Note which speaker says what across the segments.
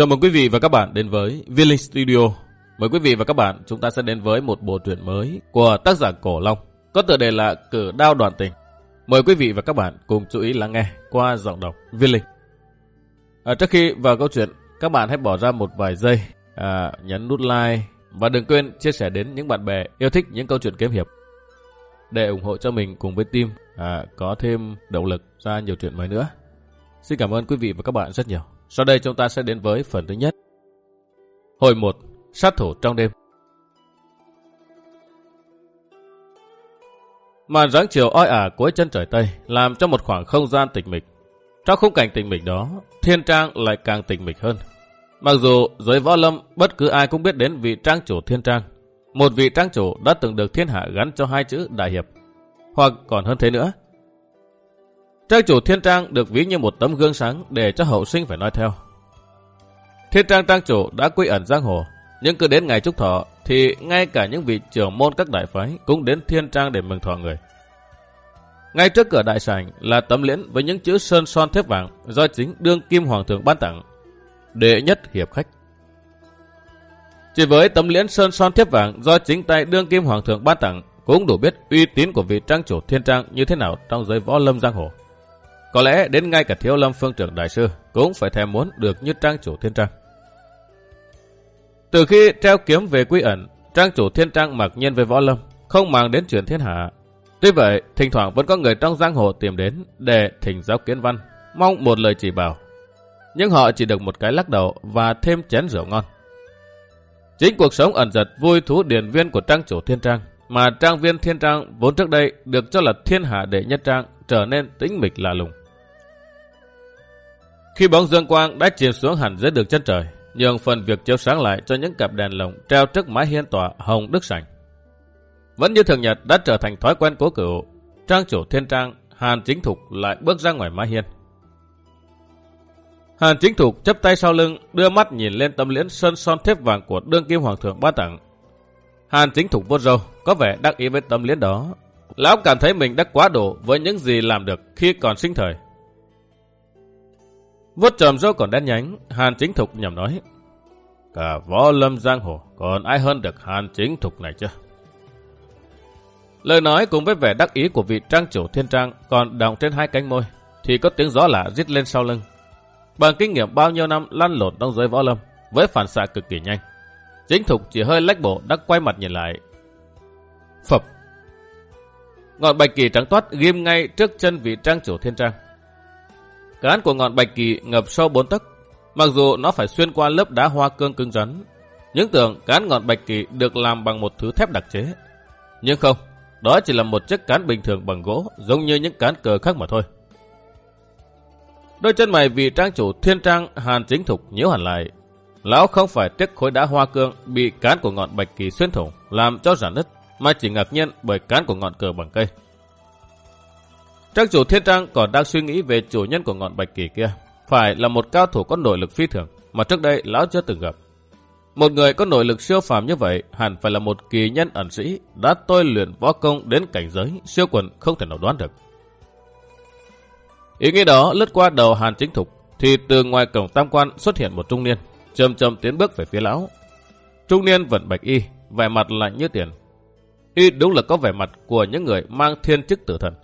Speaker 1: Chào mừng quý vị và các bạn đến với Village Studio. Mời quý vị và các bạn chúng ta sẽ đến với một bộ truyện mới của tác giả Cổ Long, có tựa đề là Cử Đao Đoàn Tình. Mời quý vị và các bạn cùng chú ý lắng nghe qua giọng đọc Village. À, trước khi vào câu chuyện, các bạn hãy bỏ ra một vài giây, à, nhấn nút like và đừng quên chia sẻ đến những bạn bè yêu thích những câu chuyện kiếm hiệp để ủng hộ cho mình cùng với team à, có thêm động lực ra nhiều chuyện mới nữa. Xin cảm ơn quý vị và các bạn rất nhiều. Sau đây chúng ta sẽ đến với phần thứ nhất. Hồi 1. Sát thủ trong đêm Màn dáng chiều oi ả cuối chân trời Tây làm cho một khoảng không gian tịch mịch. Trong khung cảnh tịch mịch đó, thiên trang lại càng tịch mịch hơn. Mặc dù giới võ lâm bất cứ ai cũng biết đến vị trang chủ thiên trang, một vị trang chủ đã từng được thiên hạ gắn cho hai chữ đại hiệp, hoặc còn hơn thế nữa. Trang chủ thiên trang được ví như một tấm gương sáng để cho hậu sinh phải nói theo. Thiên trang trang chủ đã quy ẩn giang hồ, nhưng cứ đến ngày trúc thọ thì ngay cả những vị trưởng môn các đại phái cũng đến thiên trang để mừng thọ người. Ngay trước cửa đại sảnh là tấm liễn với những chữ sơn son thép vàng do chính đương kim hoàng thượng ban tặng. Đệ nhất hiệp khách. Chỉ với tấm liễn sơn son thép vàng do chính tay đương kim hoàng thượng ban tặng cũng đủ biết uy tín của vị trang chủ thiên trang như thế nào trong giới võ lâm giang hồ. Có lẽ đến ngay cả thiếu lâm phương trưởng đại sư cũng phải thèm muốn được như trang chủ thiên trang. Từ khi treo kiếm về quy ẩn, trang chủ thiên trang mặc nhiên về võ lâm, không mang đến chuyện thiên hạ. Tuy vậy, thỉnh thoảng vẫn có người trong giang hồ tìm đến để thỉnh giáo kiến văn, mong một lời chỉ bảo. Nhưng họ chỉ được một cái lắc đầu và thêm chén rượu ngon. Chính cuộc sống ẩn giật vui thú điển viên của trang chủ thiên trang, mà trang viên thiên trang vốn trước đây được cho là thiên hạ đệ nhất trang trở nên tĩnh mịch lạ lùng. Khi bóng dương quang đã chìm xuống hẳn dưới đường chân trời, nhường phần việc chiếu sáng lại cho những cặp đèn lồng treo trước mái hiên tòa hồng đức sảnh. Vẫn như thường nhật đã trở thành thói quen cố cửu, trang chủ thiên trang Hàn Chính Thục lại bước ra ngoài mái hiên. Hàn Chính Thục chấp tay sau lưng, đưa mắt nhìn lên tấm liễn sơn son thép vàng của đương kim hoàng thượng ba tặng. Hàn Chính Thục vuốt râu, có vẻ đắc ý với tấm liễn đó. Lão cảm thấy mình đã quá đủ với những gì làm được khi còn sinh thời. Vuốt trầm dâu còn đen nhánh, Hàn Chính Thục nhầm nói. Cả võ lâm giang hồ, còn ai hơn được Hàn Chính Thục này chứ? Lời nói cùng với vẻ đắc ý của vị trang chủ thiên trang còn đọng trên hai cánh môi, thì có tiếng gió lạ rít lên sau lưng. Bằng kinh nghiệm bao nhiêu năm lăn lộn trong giới võ lâm, với phản xạ cực kỳ nhanh. Chính Thục chỉ hơi lách bộ đã quay mặt nhìn lại. Phập! Ngọn bạch kỳ trắng toát ghim ngay trước chân vị trang chủ thiên trang. Cán của ngọn bạch kỳ ngập sâu bốn tấc, mặc dù nó phải xuyên qua lớp đá hoa cương cứng rắn. Những tưởng cán ngọn bạch kỳ được làm bằng một thứ thép đặc chế. Nhưng không, đó chỉ là một chiếc cán bình thường bằng gỗ, giống như những cán cờ khác mà thôi. Đôi chân mày vì trang chủ thiên trang Hàn Chính Thục nhíu hẳn lại. Lão không phải tiếc khối đá hoa cương bị cán của ngọn bạch kỳ xuyên thủng, làm cho rạn nứt, mà chỉ ngạc nhiên bởi cán của ngọn cờ bằng cây. Trang chủ thiên trang còn đang suy nghĩ về chủ nhân của ngọn bạch kỳ kia. Phải là một cao thủ có nội lực phi thường mà trước đây lão chưa từng gặp. Một người có nội lực siêu phàm như vậy hẳn phải là một kỳ nhân ẩn sĩ đã tôi luyện võ công đến cảnh giới siêu quần không thể nào đoán được. Ý nghĩ đó lướt qua đầu Hàn Chính Thục thì từ ngoài cổng tam quan xuất hiện một trung niên chậm chậm tiến bước về phía lão. Trung niên vẫn bạch y, vẻ mặt lạnh như tiền. Y đúng là có vẻ mặt của những người mang thiên chức tử thần.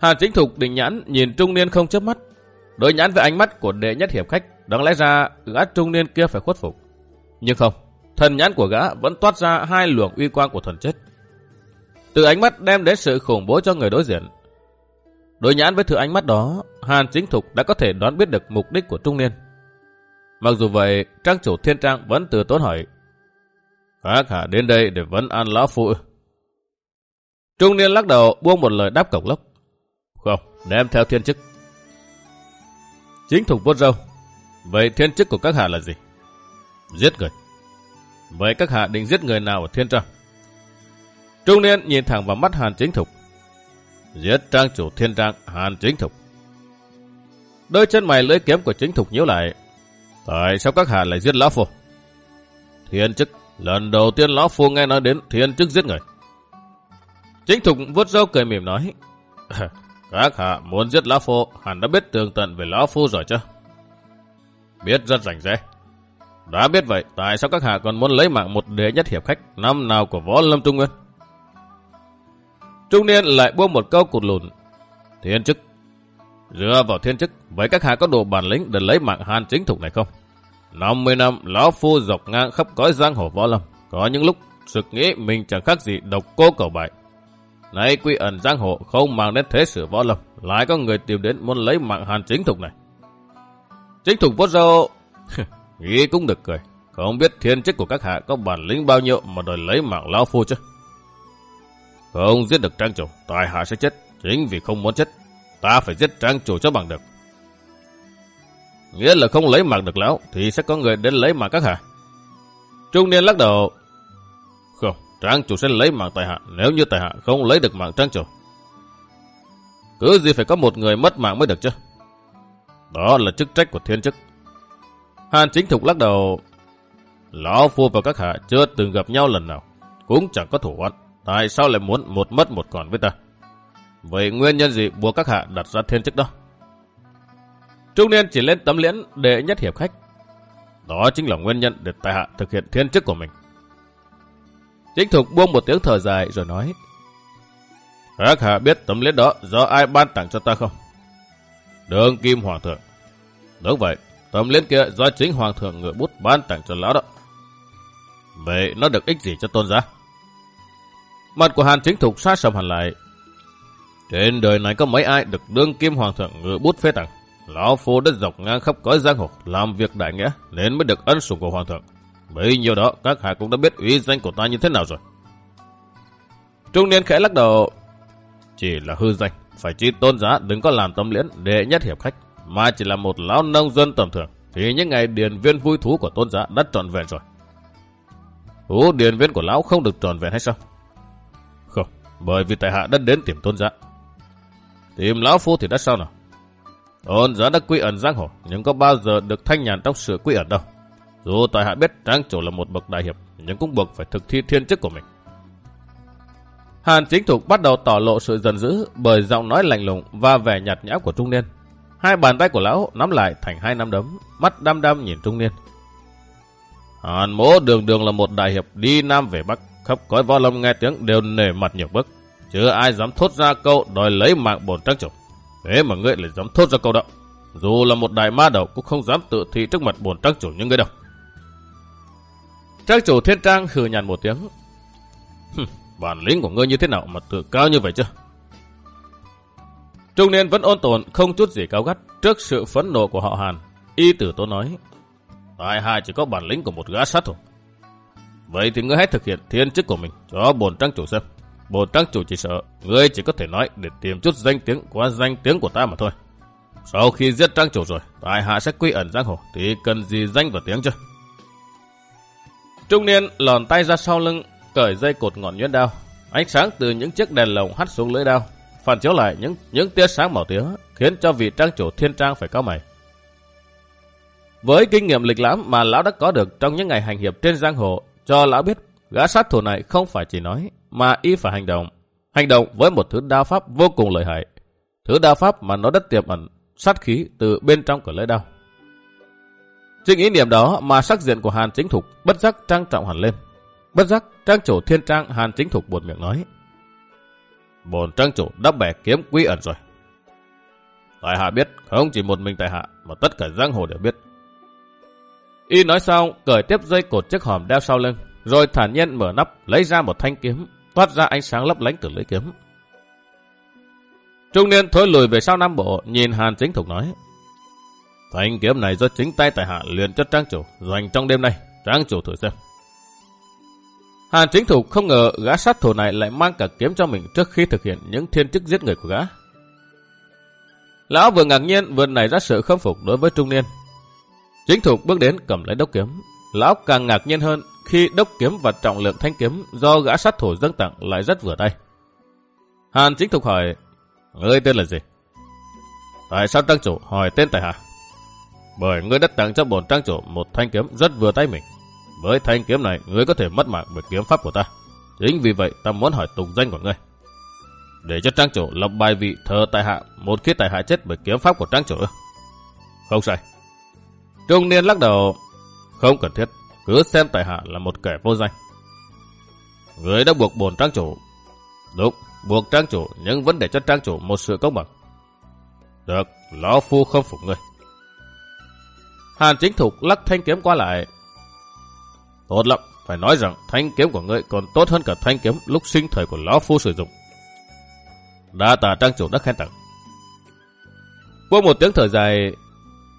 Speaker 1: Hàn Chính Thục định nhãn nhìn trung niên không chớp mắt. Đối nhãn với ánh mắt của đệ nhất hiệp khách, đáng lẽ ra gã trung niên kia phải khuất phục. Nhưng không, thần nhãn của gã vẫn toát ra hai luồng uy quang của thần chết. Từ ánh mắt đem đến sự khủng bố cho người đối diện. Đối nhãn với thứ ánh mắt đó, Hàn Chính Thục đã có thể đoán biết được mục đích của trung niên. Mặc dù vậy, trang chủ thiên trang vẫn từ tốn hỏi. Các hạ đến đây để vấn an lão phụ. Trung niên lắc đầu buông một lời đáp cổng lốc. Không, đem theo thiên chức. Chính thục vuốt râu. Vậy thiên chức của các hạ là gì? Giết người. Vậy các hạ định giết người nào ở thiên trang? Trung niên nhìn thẳng vào mắt Hàn Chính Thục. Giết trang chủ thiên trang Hàn Chính Thục. Đôi chân mày lưỡi kiếm của Chính Thục nhíu lại. Tại sao các hạ lại giết Lão Phu? Thiên chức, lần đầu tiên Lão Phu nghe nói đến thiên chức giết người. Chính Thục vuốt râu cười mỉm nói. Các hạ muốn giết Lão Phu hẳn đã biết tường tận về Lão Phu rồi chứ? biết rất rành rẽ. Đã biết vậy, tại sao các hạ còn muốn lấy mạng một đệ nhất hiệp khách năm nào của võ lâm Trung Nguyên? Trung niên lại buông một câu cụt lùn. Thiên chức. Dựa vào thiên chức, vậy các hạ có đủ bản lĩnh để lấy mạng hàn chính thục này không? 50 năm, lão phu dọc ngang khắp cõi giang hồ võ lâm. Có những lúc, sực nghĩ mình chẳng khác gì độc cô cầu bại. Nay quy ẩn giang hồ không mang đến thế sử võ lâm, lại có người tìm đến muốn lấy mạng hàn chính thục này. Chính thục vốt râu, nghĩ cũng được cười. Không biết thiên chức của các hạ có bản lĩnh bao nhiêu mà đòi lấy mạng lão phu chứ. Không giết được trang chủ, tài hạ sẽ chết. Chính vì không muốn chết, ta phải giết trang chủ cho bằng được. Nghĩa là không lấy mạng được lão, thì sẽ có người đến lấy mạng các hạ. Trung niên lắc đầu. Trang chủ sẽ lấy mạng tài hạ, nếu như tài hạ không lấy được mạng trang chủ. Cứ gì phải có một người mất mạng mới được chứ. Đó là chức trách của thiên chức. Hàn chính thục lắc đầu. Lão phu và các hạ chưa từng gặp nhau lần nào. Cũng chẳng có thủ oán. Tại sao lại muốn một mất một còn với ta? Vậy nguyên nhân gì buộc các hạ đặt ra thiên chức đó? Trung niên chỉ lên tấm liễn để nhất hiệp khách. Đó chính là nguyên nhân để tại hạ thực hiện thiên chức của mình. Chính thục buông một tiếng thở dài rồi nói. Các hạ biết tấm liễn đó do ai ban tặng cho ta không? Đường Kim Hoàng thượng. Đúng vậy, tấm liễn kia do chính Hoàng thượng ngựa bút ban tặng cho lão đó. Vậy nó được ích gì cho tôn giá? Mặt của Hàn chính thục sát sầm hẳn lại. Trên đời này có mấy ai được đương kim hoàng thượng ngự bút phê tặng. Lão Phu đã dọc ngang khắp cõi giang hồ, làm việc đại nghĩa, nên mới được ân sủng của hoàng thượng. Bấy nhiêu đó, các hạ cũng đã biết uy danh của ta như thế nào rồi. Trung niên khẽ lắc đầu. Chỉ là hư danh, phải chi tôn giá đừng có làm tâm liễn để nhất hiệp khách, mà chỉ là một lão nông dân tầm thường, thì những ngày điền viên vui thú của tôn giá đã trọn vẹn rồi. Thú điền viên của lão không được trọn vẹn hay sao? Không, bởi vì tại hạ đã đến tìm tôn giá. Tìm lão phu thì đã sao nào? Tôn giá đã quy ẩn giang hồ, nhưng có bao giờ được thanh nhàn trong sự quy ẩn đâu. Dù tài hạ biết trang chủ là một bậc đại hiệp, nhưng cũng buộc phải thực thi thiên chức của mình. Hàn chính thục bắt đầu tỏ lộ sự giận dữ bởi giọng nói lạnh lùng và vẻ nhạt nhã của trung niên. Hai bàn tay của lão nắm lại thành hai nắm đấm, mắt đăm đăm nhìn trung niên. Hàn mỗ đường đường là một đại hiệp đi nam về bắc, khắp cõi võ lâm nghe tiếng đều nể mặt nhiều bức Chưa ai dám thốt ra câu đòi lấy mạng bổn trang chủ. Thế mà ngươi lại dám thốt ra câu đó. Dù là một đại ma đầu cũng không dám tự thị trước mặt bổn trang chủ như ngươi đâu. Trang chủ thiên trang hừ nhàn một tiếng. Bản lĩnh của ngươi như thế nào mà tự cao như vậy chứ? Trung niên vẫn ôn tồn không chút gì cao gắt trước sự phẫn nộ của họ Hàn. Y tử tố nói. Tại hai chỉ có bản lĩnh của một gã sát thôi. Vậy thì ngươi hãy thực hiện thiên chức của mình cho bổn trang chủ xem. Bổn trang chủ chỉ sợ ngươi chỉ có thể nói để tìm chút danh tiếng qua danh tiếng của ta mà thôi. Sau khi giết trang chủ rồi, tại hạ sẽ quy ẩn giang hồ thì cần gì danh và tiếng chứ? Trung niên lòn tay ra sau lưng, cởi dây cột ngọn nhuyễn đao. Ánh sáng từ những chiếc đèn lồng hắt xuống lưỡi đao, phản chiếu lại những những tia sáng màu tía, khiến cho vị trang chủ thiên trang phải cao mày. Với kinh nghiệm lịch lãm mà lão đã có được trong những ngày hành hiệp trên giang hồ, cho lão biết gã sát thủ này không phải chỉ nói, mà y phải hành động. Hành động với một thứ đao pháp vô cùng lợi hại. Thứ đao pháp mà nó đất tiềm ẩn sát khí từ bên trong của lưỡi đao. Chính ý niệm đó mà sắc diện của Hàn Chính Thục bất giác trang trọng hẳn lên. Bất giác trang chủ thiên trang Hàn Chính Thục buồn miệng nói. Bồn trang chủ đã bẻ kiếm quý ẩn rồi. Tại hạ biết, không chỉ một mình tại hạ, mà tất cả giang hồ đều biết. Y nói xong, cởi tiếp dây cột chiếc hòm đeo sau lưng, rồi thản nhiên mở nắp, lấy ra một thanh kiếm, toát ra ánh sáng lấp lánh từ lưỡi kiếm. Trung niên thối lùi về sau năm bộ, nhìn Hàn Chính Thục nói. Thanh kiếm này do chính tay tại hạ luyện cho trang chủ, dành trong đêm nay, trang chủ thử xem. Hàn Chính thủ không ngờ gã sát thủ này lại mang cả kiếm cho mình trước khi thực hiện những thiên chức giết người của gã. Lão vừa ngạc nhiên vừa nảy ra sự khâm phục đối với trung niên. Chính thủ bước đến cầm lấy đốc kiếm. Lão càng ngạc nhiên hơn khi đốc kiếm và trọng lượng thanh kiếm do gã sát thủ dâng tặng lại rất vừa tay. Hàn Chính Thục hỏi, ngươi tên là gì? Tại sao trang chủ hỏi tên tại hạ? Bởi ngươi đã tặng cho bổn trang chủ một thanh kiếm rất vừa tay mình. Với thanh kiếm này, ngươi có thể mất mạng bởi kiếm pháp của ta. Chính vì vậy, ta muốn hỏi tục danh của ngươi. Để cho trang chủ lập bài vị thờ tại hạ một khi tại hạ chết bởi kiếm pháp của trang chủ. Không sai. Trung niên lắc đầu, không cần thiết, cứ xem tại hạ là một kẻ vô danh. Người đã buộc bổn trang chủ. Đúng, buộc trang chủ nhưng vẫn để cho trang chủ một sự công bằng. Được, lão phu không phục người. Hàn chính thục lắc thanh kiếm qua lại. Tốt lắm, phải nói rằng thanh kiếm của ngươi còn tốt hơn cả thanh kiếm lúc sinh thời của lão phu sử dụng. Đa tà trang chủ đã khen tặng. Qua một tiếng thở dài,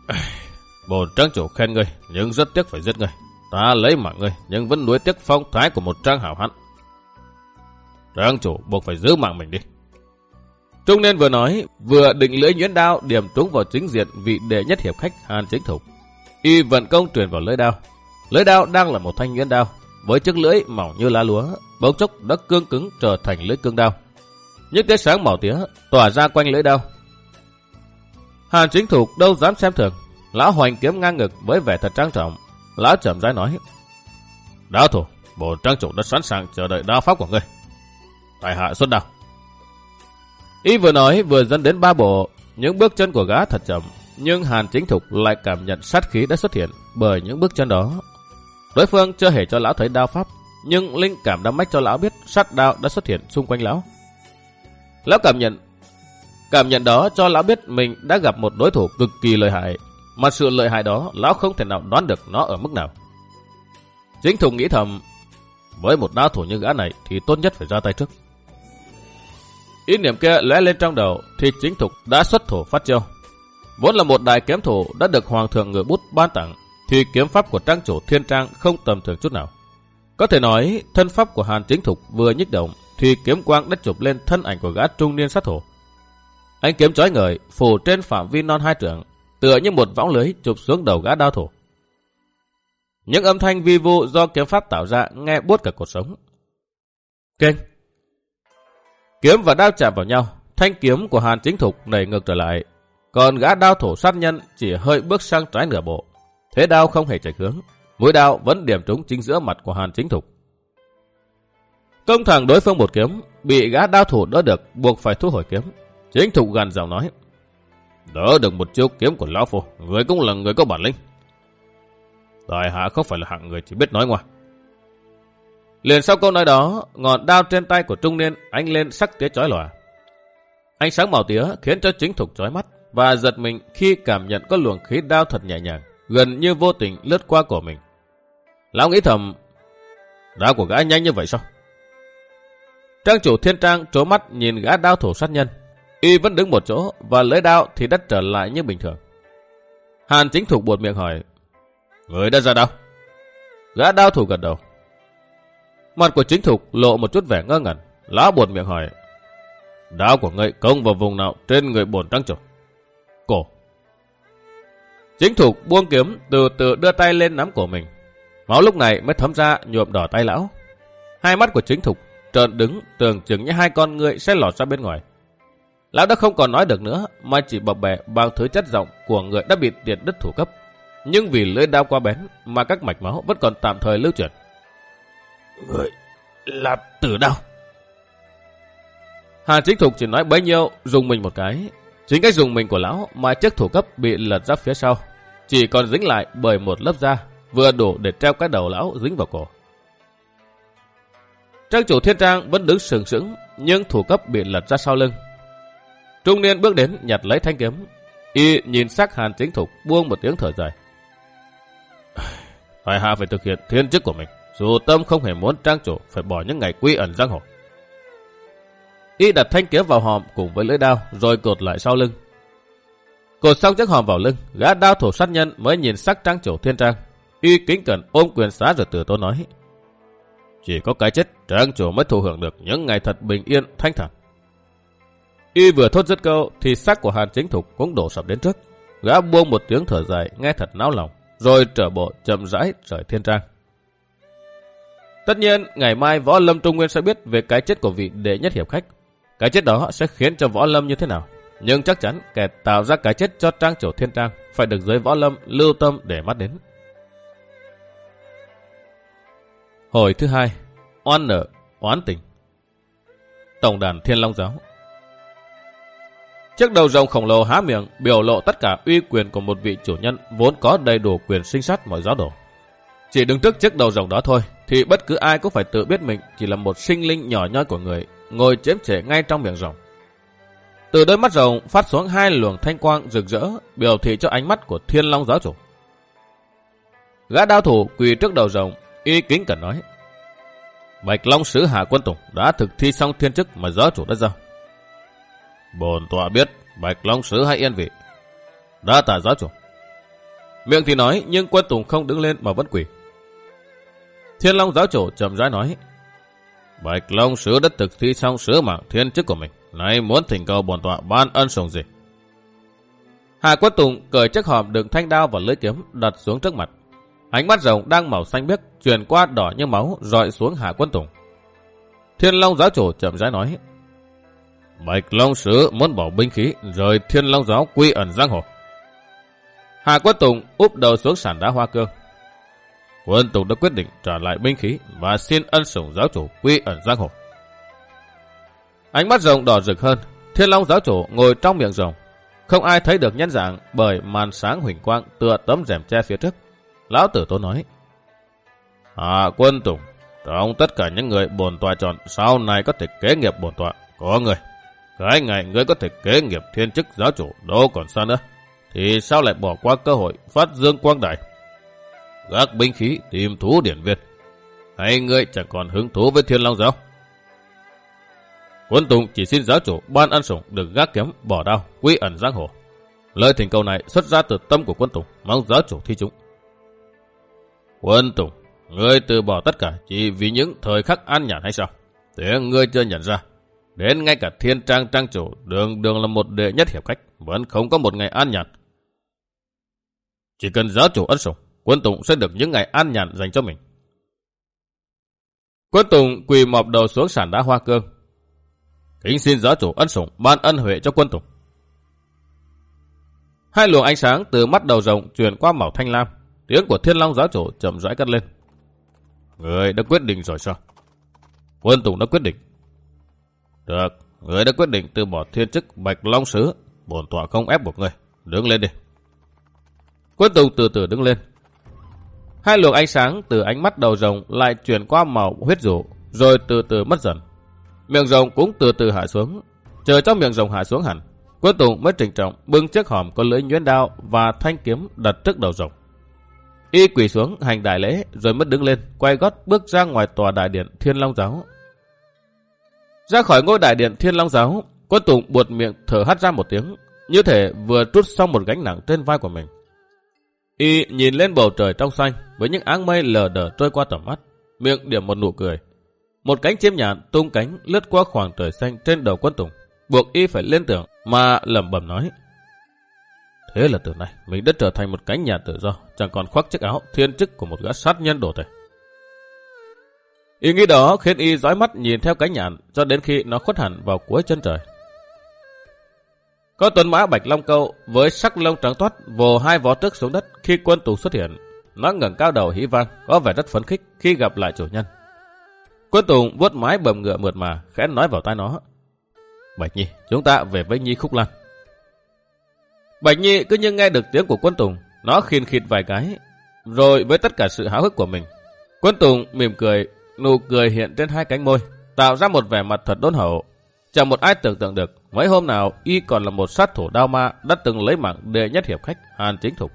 Speaker 1: bồn trang chủ khen ngươi, nhưng rất tiếc phải giết ngươi. Ta lấy mạng ngươi, nhưng vẫn nuối tiếc phong thái của một trang hảo hắn. Trang chủ buộc phải giữ mạng mình đi. Trung niên vừa nói, vừa định lưỡi nhuyễn đao điểm trúng vào chính diện vị đệ nhất hiệp khách Hàn Chính Thục. Y vận công truyền vào lưỡi đao. Lưỡi đao đang là một thanh nhuyễn đao, với chiếc lưỡi mỏng như lá lúa, bỗng chốc đã cương cứng trở thành lưỡi cương đao. Những tia sáng màu tía tỏa ra quanh lưỡi đao. Hàn Chính thủ đâu dám xem thường, lão hoành kiếm ngang ngực với vẻ thật trang trọng. Lão chậm rãi nói: "Đao thủ, bộ trang chủ đã sẵn sàng chờ đợi đao pháp của ngươi." Tại hạ xuất đao. Y vừa nói vừa dẫn đến ba bộ, những bước chân của gã thật chậm, nhưng Hàn Chính Thục lại cảm nhận sát khí đã xuất hiện bởi những bước chân đó. Đối phương chưa hề cho lão thấy đao pháp, nhưng linh cảm đã mách cho lão biết sát đao đã xuất hiện xung quanh lão. Lão cảm nhận Cảm nhận đó cho lão biết mình đã gặp một đối thủ cực kỳ lợi hại, mà sự lợi hại đó lão không thể nào đoán được nó ở mức nào. Chính Thục nghĩ thầm, với một đao thủ như gã này thì tốt nhất phải ra tay trước. Ý niệm kia lóe lên trong đầu thì chính thục đã xuất thủ phát chiêu. Vốn là một đại kiếm thủ đã được hoàng thượng ngự bút ban tặng thì kiếm pháp của trang chủ thiên trang không tầm thường chút nào. Có thể nói thân pháp của Hàn Chính Thục vừa nhích động thì kiếm quang đã chụp lên thân ảnh của gã trung niên sát thủ. Anh kiếm chói ngời phủ trên phạm vi non hai trượng tựa như một võng lưới chụp xuống đầu gã đao thủ. Những âm thanh vi vu do kiếm pháp tạo ra nghe buốt cả cuộc sống. Kênh Kiếm và đao chạm vào nhau, thanh kiếm của Hàn Chính Thục nảy ngược trở lại. Còn gã đao thủ sát nhân chỉ hơi bước sang trái nửa bộ. Thế đao không hề chạy hướng, mũi đao vẫn điểm trúng chính giữa mặt của Hàn Chính Thục. Công thẳng đối phương một kiếm, bị gã đao thủ đỡ được, buộc phải thu hồi kiếm. Chính Thục gần giọng nói, đỡ được một chiêu kiếm của Lão Phu, người cũng là người có bản lĩnh. Tài hạ không phải là hạng người chỉ biết nói ngoài. Liền sau câu nói đó, ngọn đao trên tay của trung niên ánh lên sắc tía chói lòa. Ánh sáng màu tía khiến cho chính thục chói mắt và giật mình khi cảm nhận có luồng khí đao thật nhẹ nhàng, gần như vô tình lướt qua cổ mình. Lão nghĩ thầm, đao của gã nhanh như vậy sao? Trang chủ thiên trang trố mắt nhìn gã đao thủ sát nhân. Y vẫn đứng một chỗ và lấy đao thì đất trở lại như bình thường. Hàn chính thục buột miệng hỏi, Người đã ra đâu? Gã đao thủ gật đầu. Mặt của chính thục lộ một chút vẻ ngơ ngẩn. Lão buồn miệng hỏi. Đao của ngươi công vào vùng nào trên người bổn trang chủ? Chính thục buông kiếm từ từ đưa tay lên nắm cổ mình. Máu lúc này mới thấm ra nhuộm đỏ tay lão. Hai mắt của chính thục trợn đứng tưởng chừng như hai con người sẽ lọt ra bên ngoài. Lão đã không còn nói được nữa mà chỉ bập bẹ bằng thứ chất giọng của người đã bị tiệt đất thủ cấp. Nhưng vì lưỡi đao qua bén mà các mạch máu vẫn còn tạm thời lưu chuyển. Người là tử đao. Hà chính thục chỉ nói bấy nhiêu, dùng mình một cái. Chính cách dùng mình của lão mà chiếc thủ cấp bị lật ra phía sau. Chỉ còn dính lại bởi một lớp da, vừa đủ để treo cái đầu lão dính vào cổ. Trang chủ thiên trang vẫn đứng sừng sững, nhưng thủ cấp bị lật ra sau lưng. Trung niên bước đến nhặt lấy thanh kiếm. Y nhìn sắc hàn chính thục buông một tiếng thở dài. Phải hạ phải thực hiện thiên chức của mình. Dù tâm không hề muốn trang chủ phải bỏ những ngày quy ẩn giang hồ. Y đặt thanh kiếm vào hòm cùng với lưỡi đao rồi cột lại sau lưng. Cột xong chiếc hòm vào lưng, gã đao thủ sát nhân mới nhìn sắc trang chủ thiên trang. Y kính cẩn ôm quyền xá rồi từ tôi nói. Chỉ có cái chết trang chủ mới thụ hưởng được những ngày thật bình yên, thanh thản. Y vừa thốt dứt câu thì sắc của Hàn Chính Thục cũng đổ sập đến trước. Gã buông một tiếng thở dài nghe thật náo lòng, rồi trở bộ chậm rãi rời thiên trang. Tất nhiên, ngày mai Võ Lâm Trung Nguyên sẽ biết về cái chết của vị đệ nhất hiệp khách. Cái chết đó sẽ khiến cho Võ Lâm như thế nào. Nhưng chắc chắn kẻ tạo ra cái chết cho Trang Chủ Thiên Trang phải được giới Võ Lâm lưu tâm để mắt đến. Hồi thứ hai, oan nợ, oán tình. Tổng đàn Thiên Long Giáo Chiếc đầu rồng khổng lồ há miệng biểu lộ tất cả uy quyền của một vị chủ nhân vốn có đầy đủ quyền sinh sát mọi giáo đồ. Chỉ đứng trước chiếc đầu rồng đó thôi, thì bất cứ ai cũng phải tự biết mình chỉ là một sinh linh nhỏ nhoi của người, ngồi chiếm trễ ngay trong miệng rồng. Từ đôi mắt rồng phát xuống hai luồng thanh quang rực rỡ, biểu thị cho ánh mắt của thiên long giáo chủ. Gã đao thủ quỳ trước đầu rồng, y kính cẩn nói. Bạch Long Sứ Hạ Quân Tùng đã thực thi xong thiên chức mà giáo chủ đã giao. Bồn tọa biết Bạch Long Sứ hay yên vị. Đã tả giáo chủ. Miệng thì nói nhưng Quân Tùng không đứng lên mà vẫn quỳ. Thiên Long giáo chủ chậm rãi nói. Bạch Long Sứ đã thực thi xong sứ mạng thiên chức của mình. Nay muốn thỉnh cầu bồn tọa ban ân sủng gì? Hạ Quân Tùng cởi chiếc hòm đựng thanh đao và lưỡi kiếm đặt xuống trước mặt. Ánh mắt rồng đang màu xanh biếc chuyển qua đỏ như máu rọi xuống Hạ Quân Tùng. Thiên Long giáo chủ chậm rãi nói. Bạch Long Sứ muốn bỏ binh khí rồi Thiên Long giáo quy ẩn giang hồ. Hạ Quân Tùng úp đầu xuống sàn đá hoa cương. Quân Tùng đã quyết định trả lại binh khí và xin ân sủng giáo chủ quy ẩn giang hồ. Ánh mắt rồng đỏ rực hơn, Thiên Long giáo chủ ngồi trong miệng rồng. Không ai thấy được nhân dạng bởi màn sáng huỳnh quang tựa tấm rèm che phía trước. Lão tử tố nói. À quân tùng, trong tất cả những người bồn tòa chọn sau này có thể kế nghiệp bồn tòa, có người. Cái ngày ngươi có thể kế nghiệp thiên chức giáo chủ đâu còn xa nữa. Thì sao lại bỏ qua cơ hội phát dương quang đại? Gác binh khí tìm thú điển viên. Hay người chẳng còn hứng thú với thiên long giáo? Quân Tùng chỉ xin giáo chủ ban ăn sủng được gác kiếm bỏ đao, quy ẩn giang hồ. Lời thỉnh cầu này xuất ra từ tâm của quân Tùng, mong giáo chủ thi chúng. Quân Tùng, ngươi từ bỏ tất cả chỉ vì những thời khắc an nhàn hay sao? Thế ngươi chưa nhận ra. Đến ngay cả thiên trang trang chủ đường đường là một đệ nhất hiệp khách, vẫn không có một ngày an nhàn. Chỉ cần giáo chủ ân sủng, quân Tùng sẽ được những ngày an nhàn dành cho mình. Quân Tùng quỳ mọp đầu xuống sàn đá hoa cương. Kính xin giáo chủ ân sủng ban ân huệ cho quân Tùng. Hai luồng ánh sáng từ mắt đầu rồng truyền qua màu thanh lam, Tiếng của thiên long giáo chủ chậm rãi cất lên. Người đã quyết định rồi sao? Quân Tùng đã quyết định. Được, người đã quyết định từ bỏ thiên chức Bạch Long Sứ. Bổn tọa không ép buộc người. Đứng lên đi. Quân Tùng từ từ đứng lên. Hai luồng ánh sáng từ ánh mắt đầu rồng lại truyền qua màu huyết rủ, rồi từ từ mất dần. Miệng rồng cũng từ từ hạ xuống. Chờ cho miệng rồng hạ xuống hẳn, Quân Tùng mới trình trọng bưng chiếc hòm có lưỡi nhuyễn đao và thanh kiếm đặt trước đầu rồng. Y quỳ xuống hành đại lễ rồi mất đứng lên, quay gót bước ra ngoài tòa đại điện Thiên Long Giáo. Ra khỏi ngôi đại điện Thiên Long Giáo, quân Tùng buột miệng thở hắt ra một tiếng, như thể vừa trút xong một gánh nặng trên vai của mình. Y nhìn lên bầu trời trong xanh với những áng mây lờ đờ trôi qua tầm mắt, miệng điểm một nụ cười. Một cánh chim nhạn tung cánh lướt qua khoảng trời xanh trên đầu quân Tùng, buộc Y phải lên tưởng mà lẩm bẩm nói. Thế là từ nay mình đã trở thành một cánh nhà tự do, chẳng còn khoác chiếc áo thiên chức của một gã sát nhân đổ thể. Ý nghĩ đó khiến y dõi mắt nhìn theo cánh nhạn cho đến khi nó khuất hẳn vào cuối chân trời. Có tuần mã bạch long câu với sắc lông trắng toát vồ hai vó trước xuống đất khi quân tù xuất hiện. Nó ngẩng cao đầu hí vang, có vẻ rất phấn khích khi gặp lại chủ nhân. Quân Tùng vuốt mái bầm ngựa mượt mà, khẽ nói vào tai nó. Bạch Nhi, chúng ta về với Nhi Khúc Lan. Bạch Nhi cứ như nghe được tiếng của quân Tùng, nó khiên khịt vài cái, rồi với tất cả sự háo hức của mình. Quân Tùng mỉm cười, nụ cười hiện trên hai cánh môi, tạo ra một vẻ mặt thật đôn hậu. Chẳng một ai tưởng tượng được, mấy hôm nào y còn là một sát thủ đao ma đã từng lấy mạng đệ nhất hiệp khách Hàn Chính Thục.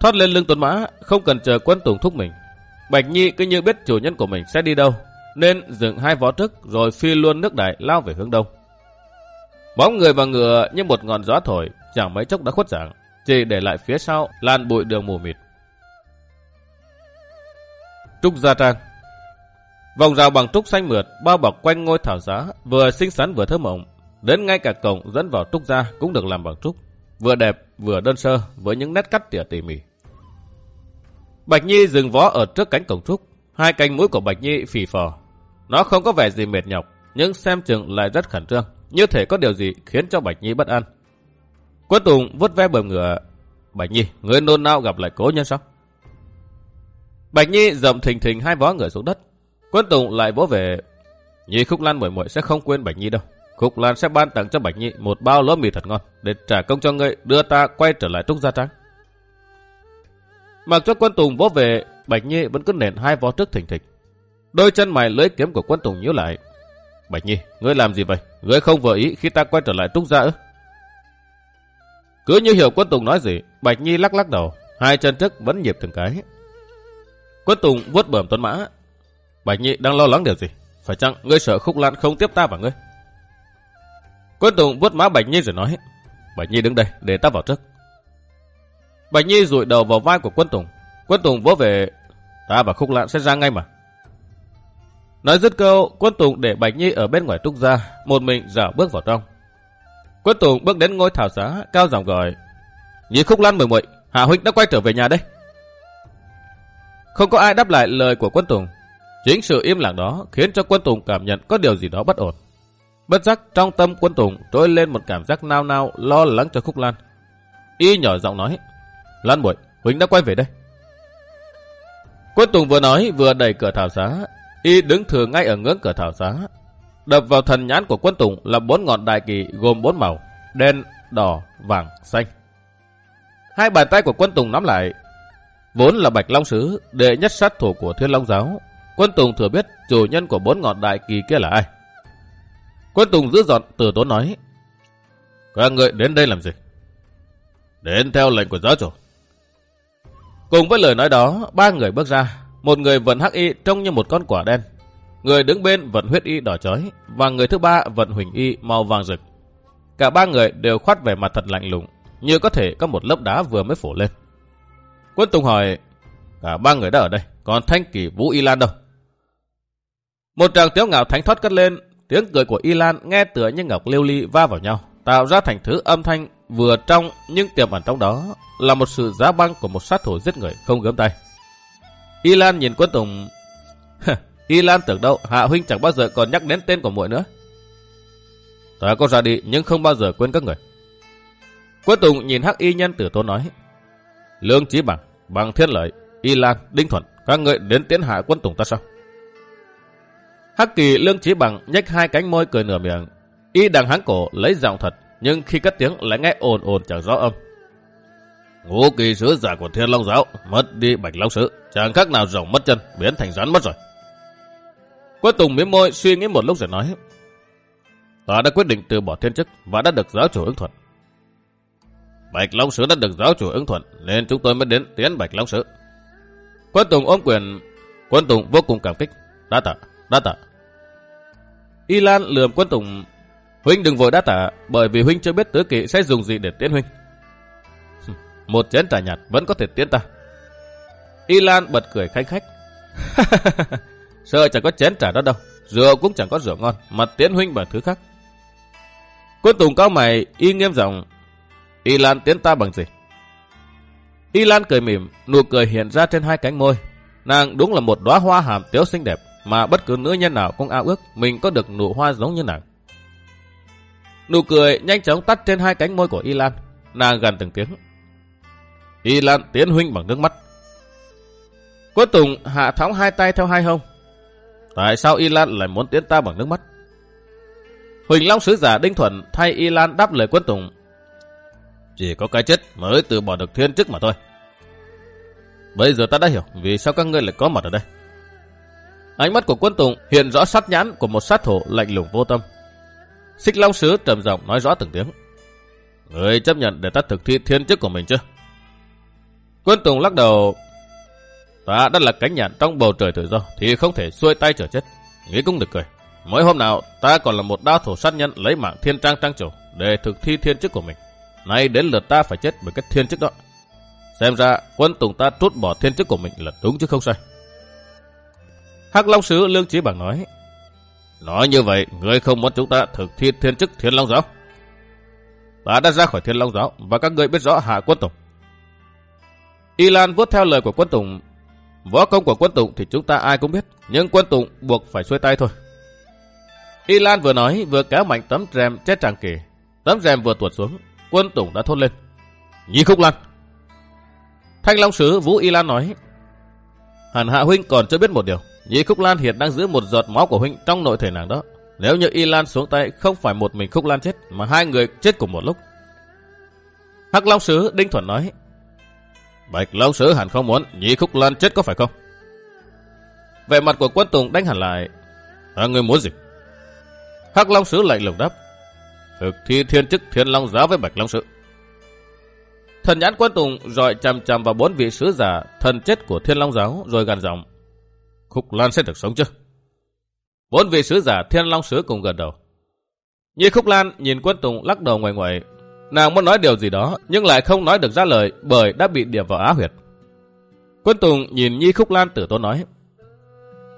Speaker 1: Thoát lên lưng tuấn mã, không cần chờ quân Tùng thúc mình. Bạch Nhi cứ như biết chủ nhân của mình sẽ đi đâu, nên dựng hai vó trước rồi phi luôn nước đại lao về hướng đông. Bóng người và ngựa như một ngọn gió thổi, chẳng mấy chốc đã khuất dạng, chỉ để lại phía sau lan bụi đường mù mịt. Trúc Gia Trang Vòng rào bằng trúc xanh mượt bao bọc quanh ngôi thảo giá, vừa xinh xắn vừa thơ mộng. Đến ngay cả cổng dẫn vào trúc gia cũng được làm bằng trúc, vừa đẹp vừa đơn sơ với những nét cắt tỉa tỉ mỉ. Bạch Nhi dừng vó ở trước cánh cổng trúc, hai cánh mũi của Bạch Nhi phì phò. Nó không có vẻ gì mệt nhọc, nhưng xem chừng lại rất khẩn trương. Như thể có điều gì khiến cho Bạch Nhi bất an. Quân Tùng vút ve bờm ngựa. Bạch Nhi, người nôn nao gặp lại cố nhân sao? Bạch Nhi dậm thình thình hai vó ngựa xuống đất. Quân Tùng lại vỗ về. Nhi Khúc Lan muội muội sẽ không quên Bạch Nhi đâu. Khúc Lan sẽ ban tặng cho Bạch Nhi một bao lúa mì thật ngon để trả công cho ngươi đưa ta quay trở lại Trúc Gia Trang. Mặc cho quân Tùng vỗ về, Bạch Nhi vẫn cứ nền hai vó trước thình thịch. Đôi chân mày lưỡi kiếm của quân Tùng nhíu lại. Bạch Nhi, ngươi làm gì vậy? Ngươi không vừa ý khi ta quay trở lại Trúc Gia ư? Cứ như hiểu quân Tùng nói gì, Bạch Nhi lắc lắc đầu, hai chân trước vẫn nhịp từng cái. Quân Tùng vuốt bờm tuấn mã. Bạch Nhi đang lo lắng điều gì? Phải chăng ngươi sợ Khúc Lan không tiếp ta vào ngươi? Quân Tùng vuốt má Bạch Nhi rồi nói. Bạch Nhi đứng đây, để ta vào trước. Bạch Nhi rụi đầu vào vai của Quân Tùng. Quân Tùng vỗ về, ta và Khúc Lan sẽ ra ngay mà. Nói dứt câu, Quân Tùng để Bạch Nhi ở bên ngoài trúc ra, một mình dạo bước vào trong. Quân Tùng bước đến ngôi thảo xá, cao giọng gọi. Nhi Khúc Lan mười muội, Hạ Huynh đã quay trở về nhà đây. Không có ai đáp lại lời của Quân Tùng. Chính sự im lặng đó khiến cho Quân Tùng cảm nhận có điều gì đó bất ổn. Bất giác trong tâm Quân Tùng trỗi lên một cảm giác nao nao lo lắng cho Khúc Lan. Y nhỏ giọng nói, Lan muội, Huynh đã quay về đây. Quân Tùng vừa nói vừa đẩy cửa thảo xá, Y đứng thừa ngay ở ngưỡng cửa thảo xá. Đập vào thần nhãn của quân Tùng là bốn ngọn đại kỳ gồm bốn màu, đen, đỏ, vàng, xanh. Hai bàn tay của quân Tùng nắm lại. Vốn là Bạch Long Sứ, đệ nhất sát thủ của Thiên Long Giáo. Quân Tùng thừa biết chủ nhân của bốn ngọn đại kỳ kia là ai. Quân Tùng giữ dọn từ tốn nói. Các người đến đây làm gì? Đến theo lệnh của giáo chủ. Cùng với lời nói đó, ba người bước ra, một người vận hắc y trông như một con quả đen. Người đứng bên vận huyết y đỏ chói và người thứ ba vận huỳnh y màu vàng rực. Cả ba người đều khoát vẻ mặt thật lạnh lùng, như có thể có một lớp đá vừa mới phủ lên. Quân Tùng hỏi, cả ba người đã ở đây, còn Thanh Kỳ Vũ Y Lan đâu? Một tràng tiếng ngạo thánh thoát cất lên, tiếng cười của Y Lan nghe tựa như ngọc liêu ly va vào nhau, tạo ra thành thứ âm thanh vừa trong nhưng tiềm ẩn trong đó là một sự giá băng của một sát thủ giết người không gớm tay. Y Lan nhìn quân Tùng. y Lan tưởng đâu, Hạ Huynh chẳng bao giờ còn nhắc đến tên của muội nữa. Ta có ra đi nhưng không bao giờ quên các người. Quân Tùng nhìn Hắc Y Nhân tử tốn nói. Lương Chí Bằng, Bằng Thiên Lợi, Y Lan, Đinh Thuận, các người đến tiến hạ quân Tùng ta sao? Hắc Kỳ Lương Chí Bằng nhếch hai cánh môi cười nửa miệng. Y đằng háng cổ lấy giọng thật, nhưng khi cất tiếng lại nghe ồn ồn chẳng rõ âm. Ngũ kỳ sứ giả của Thiên Long Giáo mất đi Bạch Long Sứ, chẳng khác nào rồng mất chân, biến thành rắn mất rồi. Quân Tùng miếm môi suy nghĩ một lúc rồi nói, ta đã quyết định từ bỏ thiên chức và đã được giáo chủ ứng thuận. Bạch Long Sứ đã được giáo chủ ứng thuận nên chúng tôi mới đến tiến Bạch Long Sứ. Quân Tùng ôm quyền, Quân Tùng vô cùng cảm kích, đa tạ, đa tạ. Y Lan lườm Quân Tùng, Huynh đừng vội đa tạ bởi vì Huynh chưa biết tứ kỵ sẽ dùng gì để tiến Huynh. Một chén trà nhạt vẫn có thể tiến ta. Y Lan bật cười khanh khách. Sợ chẳng có chén trà đó đâu. Rượu cũng chẳng có rượu ngon. Mà tiến huynh bằng thứ khác. Quân Tùng cao mày, y nghiêm giọng. Y Lan tiến ta bằng gì? Y Lan cười mỉm, nụ cười hiện ra trên hai cánh môi. Nàng đúng là một đóa hoa hàm tiếu xinh đẹp, mà bất cứ nữ nhân nào cũng ao ước mình có được nụ hoa giống như nàng. Nụ cười nhanh chóng tắt trên hai cánh môi của Y Lan. Nàng gần từng tiếng. Y Lan tiến huynh bằng nước mắt. Quân Tùng hạ thóng hai tay theo hai hông. Tại sao Y Lan lại muốn tiến ta bằng nước mắt? Huỳnh Long sứ giả Đinh Thuận thay Y Lan đáp lời quân Tùng. Chỉ có cái chết mới từ bỏ được thiên chức mà thôi. Bây giờ ta đã hiểu vì sao các ngươi lại có mặt ở đây. Ánh mắt của quân Tùng hiện rõ sát nhãn của một sát thủ lạnh lùng vô tâm. Xích Long sứ trầm giọng nói rõ từng tiếng. Người chấp nhận để ta thực thi thiên chức của mình chưa? Quân Tùng lắc đầu. Ta đã là cánh nhạn trong bầu trời tự do, thì không thể xuôi tay trở chết. Nghĩ cũng được cười. Mỗi hôm nào, ta còn là một đao thủ sát nhân lấy mạng thiên trang trang chủ để thực thi thiên chức của mình. Nay đến lượt ta phải chết bởi cái thiên chức đó. Xem ra, quân Tùng ta trút bỏ thiên chức của mình là đúng chứ không sai. Hắc Long Sứ Lương Chí Bằng nói. Nói như vậy, ngươi không muốn chúng ta thực thi thiên chức thiên long giáo. Ta đã ra khỏi thiên long giáo và các ngươi biết rõ hạ quân Tùng. Y Lan vuốt theo lời của quân Tùng. Võ công của quân Tùng thì chúng ta ai cũng biết, nhưng quân Tùng buộc phải xuôi tay thôi. Y Lan vừa nói vừa kéo mạnh tấm rèm chết tràng kỳ. Tấm rèm vừa tuột xuống, quân Tùng đã thốt lên. Nhi Khúc Lan! Thanh Long Sứ Vũ Y Lan nói. Hẳn Hạ Huynh còn chưa biết một điều. Nhị Khúc Lan hiện đang giữ một giọt máu của Huynh trong nội thể nàng đó. Nếu như Y Lan xuống tay, không phải một mình Khúc Lan chết, mà hai người chết cùng một lúc. Hắc Long Sứ Đinh thuận nói, Bạch Long Sứ hẳn không muốn nhị Khúc Lan chết có phải không? Về mặt của quân Tùng đánh hẳn lại À người muốn gì? Hắc Long Sứ lạnh lùng đáp, Thực thi thiên chức thiên long giáo với Bạch Long Sứ. Thần nhãn quân Tùng dọi chằm chằm vào bốn vị sứ giả thần chết của thiên long giáo, rồi gằn giọng Khúc Lan sẽ được sống chứ? Bốn vị sứ giả thiên long sứ cùng gật đầu. Nhi Khúc Lan nhìn quân Tùng lắc đầu ngoài ngoài. Nàng muốn nói điều gì đó nhưng lại không nói được ra lời bởi đã bị điểm vào á huyệt. Quân Tùng nhìn Nhi Khúc Lan tử tốn nói.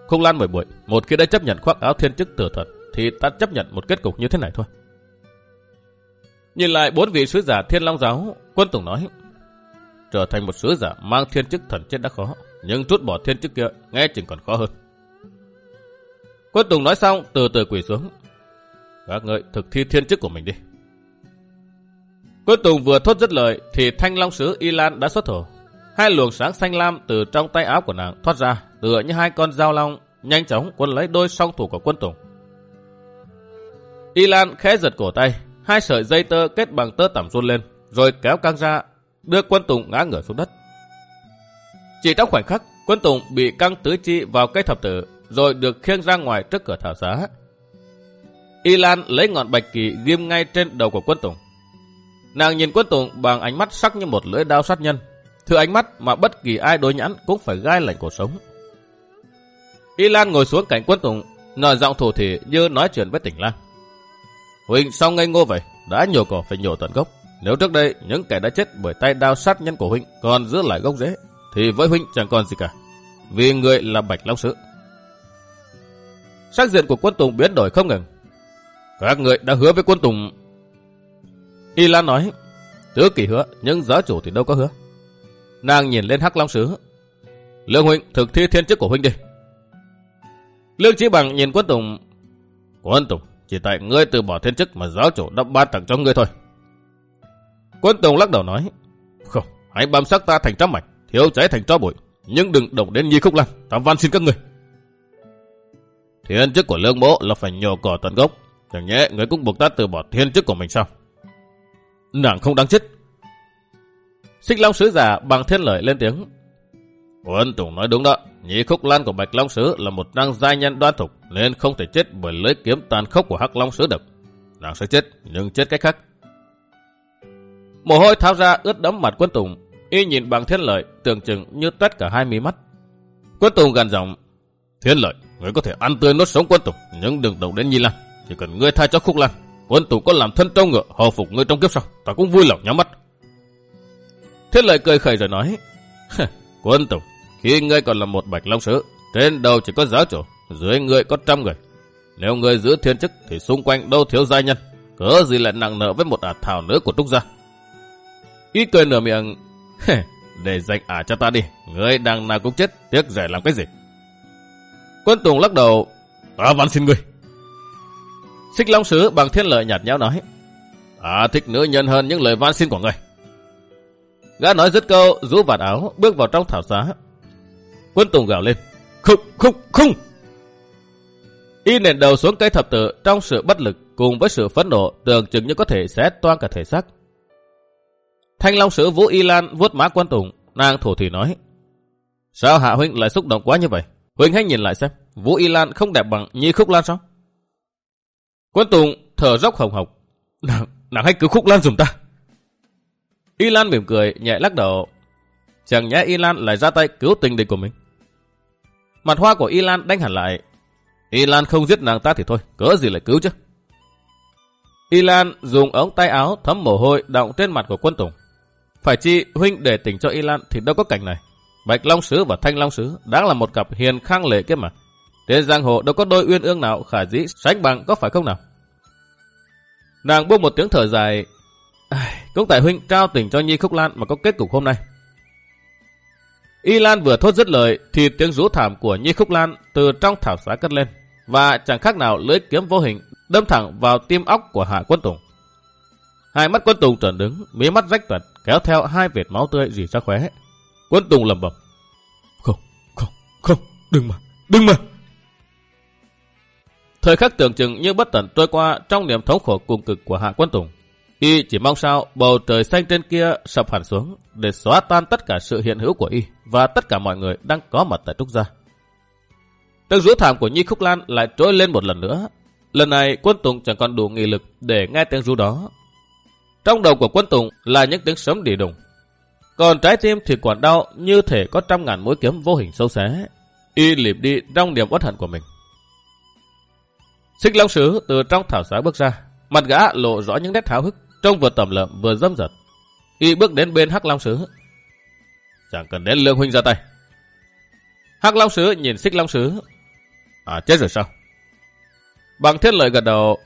Speaker 1: Khúc Lan bội bội, một khi đã chấp nhận khoác áo thiên chức tử thuật thì ta chấp nhận một kết cục như thế này thôi. Nhìn lại bốn vị sứ giả thiên long giáo, quân Tùng nói. Trở thành một sứ giả mang thiên chức thần chết đã khó, nhưng trút bỏ thiên chức kia nghe chừng còn khó hơn. Quân Tùng nói xong, từ từ quỳ xuống. Các ngợi thực thi thiên chức của mình đi. Quân Tùng vừa thốt dứt lời, thì thanh long sứ Y Lan đã xuất thổ. Hai luồng sáng xanh lam từ trong tay áo của nàng thoát ra, tựa như hai con dao long, nhanh chóng quân lấy đôi song thủ của quân Tùng. Y Lan khẽ giật cổ tay, hai sợi dây tơ kết bằng tơ tẩm run lên, rồi kéo căng ra, đưa quân Tùng ngã ngửa xuống đất. Chỉ trong khoảnh khắc, quân Tùng bị căng tứ chi vào cây thập tử, rồi được khiêng ra ngoài trước cửa thảo xá. Y Lan lấy ngọn bạch kỳ ghim ngay trên đầu của quân Tùng. Nàng nhìn quân Tùng bằng ánh mắt sắc như một lưỡi đao sát nhân, thứ ánh mắt mà bất kỳ ai đối nhãn cũng phải gai lạnh cuộc sống. Y Lan ngồi xuống cạnh quân Tùng, nở giọng thủ thị như nói chuyện với tỉnh Lan. Huynh sao ngây ngô vậy? Đã nhổ cỏ phải nhổ tận gốc. Nếu trước đây những kẻ đã chết bởi tay đao sát nhân của Huynh còn giữ lại gốc rễ, thì với Huynh chẳng còn gì cả. Vì người là Bạch Long Sứ. Sắc diện của quân Tùng biến đổi không ngừng. Các người đã hứa với quân Tùng. Y Lan nói, tứ kỳ hứa, nhưng giáo chủ thì đâu có hứa. Nàng nhìn lên Hắc Long Sứ. Lương Huynh thực thi thiên chức của Huynh đi. Lương Chí Bằng nhìn quân Tùng. Quân Tùng, chỉ tại ngươi từ bỏ thiên chức mà giáo chủ đã ban tặng cho ngươi thôi. Quân Tùng lắc đầu nói. Không, hãy băm sắc ta thành trăm mảnh, thiếu cháy thành tro bụi. Nhưng đừng động đến Nhi Khúc Lan, ta van xin các người. Thiên chức của lương bố là phải nhổ cỏ tận gốc. Chẳng nhẽ người cũng buộc ta từ bỏ thiên chức của mình sao? Nàng không đáng chết. Xích Long Sứ giả bằng thiên lợi lên tiếng. Quân Tùng nói đúng đó. Nhị khúc lan của Bạch Long Sứ là một năng giai nhân đoan thục nên không thể chết bởi lưới kiếm tàn khốc của Hắc Long Sứ được. Nàng sẽ chết, nhưng chết cách khác. Mồ hôi tháo ra ướt đẫm mặt quân Tùng. Y nhìn bằng thiên lợi tưởng chừng như tắt cả hai mí mắt. Quân Tùng gần giọng. Thiên lợi, người có thể ăn tươi nốt sống quân Tùng, nhưng đừng động đến Nhi Lan. Chỉ cần ngươi tha cho khúc lan, quân Tùng có làm thân trâu ngựa hầu phục ngươi trong kiếp sau, ta cũng vui lòng nhắm mắt. Thiên lợi cười khẩy rồi nói. quân Tùng, khi ngươi còn là một bạch long sứ, trên đầu chỉ có giáo chủ, dưới ngươi có trăm người. Nếu ngươi giữ thiên chức thì xung quanh đâu thiếu gia nhân, cớ gì lại nặng nợ với một ả thảo nữ của Trúc Gia. Ý cười nửa miệng, để dành ả cho ta đi, ngươi đang nào cũng chết, tiếc rẻ làm cái gì. Quân Tùng lắc đầu, ta văn xin ngươi. Xích Long Sứ bằng thiên lợi nhạt nhẽo nói, ta thích nữ nhân hơn những lời van xin của ngươi. Gã nói dứt câu, rũ vạt áo, bước vào trong thảo xá, Quân Tùng gào lên. Không, không, không! Y nền đầu xuống cây thập tự trong sự bất lực cùng với sự phẫn nộ tưởng chừng như có thể xé toan cả thể xác. Thanh Long Sứ Vũ Y Lan vuốt má quân Tùng, nàng thổ thì nói. Sao Hạ Huynh lại xúc động quá như vậy? Huynh hãy nhìn lại xem, Vũ Y Lan không đẹp bằng Nhi Khúc Lan sao? Quân Tùng thở dốc hồng hộc. Nàng, nàng hãy cứu Khúc Lan dùm ta. Y Lan mỉm cười, nhẹ lắc đầu. Chẳng nhẽ Y Lan lại ra tay cứu tình địch của mình. Mặt hoa của Y Lan đánh hẳn lại. Y Lan không giết nàng ta thì thôi, cớ gì lại cứu chứ. Y Lan dùng ống tay áo thấm mồ hôi đọng trên mặt của quân Tùng. Phải chi huynh để tỉnh cho Y Lan thì đâu có cảnh này. Bạch Long Sứ và Thanh Long Sứ đáng là một cặp hiền khang lệ kia mà. Trên giang hồ đâu có đôi uyên ương nào khả dĩ sánh bằng có phải không nào? Nàng buông một tiếng thở dài. Cũng tại huynh trao tình cho Nhi Khúc Lan mà có kết cục hôm nay. Y Lan vừa thốt dứt lời thì tiếng rú thảm của Nhi Khúc Lan từ trong thảo xá cất lên và chẳng khác nào lưỡi kiếm vô hình đâm thẳng vào tim óc của Hạ Quân Tùng. Hai mắt Quân Tùng trợn đứng, mí mắt rách tuật kéo theo hai vệt máu tươi rỉ ra khóe. Quân Tùng lầm bầm. Không, không, không, đừng mà, đừng mà. Thời khắc tưởng chừng như bất tận trôi qua trong niềm thống khổ cùng cực của Hạ Quân Tùng. Y chỉ mong sao bầu trời xanh trên kia sập hẳn xuống để xóa tan tất cả sự hiện hữu của Y và tất cả mọi người đang có mặt tại Trúc Gia. Tiếng rú thảm của Nhi Khúc Lan lại trỗi lên một lần nữa. Lần này quân Tùng chẳng còn đủ nghị lực để nghe tiếng rú đó. Trong đầu của quân Tùng là những tiếng sấm đi đùng. Còn trái tim thì còn đau như thể có trăm ngàn mũi kiếm vô hình sâu xé. Y liệp đi trong niềm uất hận của mình. Xích Long Sứ từ trong thảo xá bước ra, mặt gã lộ rõ những nét háo hức, trông vừa tầm lợm vừa dâm dật. Y bước đến bên Hắc Long Sứ. Chẳng cần đến Lương Huynh ra tay. Hắc Long Sứ nhìn Xích Long Sứ. À chết rồi sao? Bằng thiết lợi gật đầu.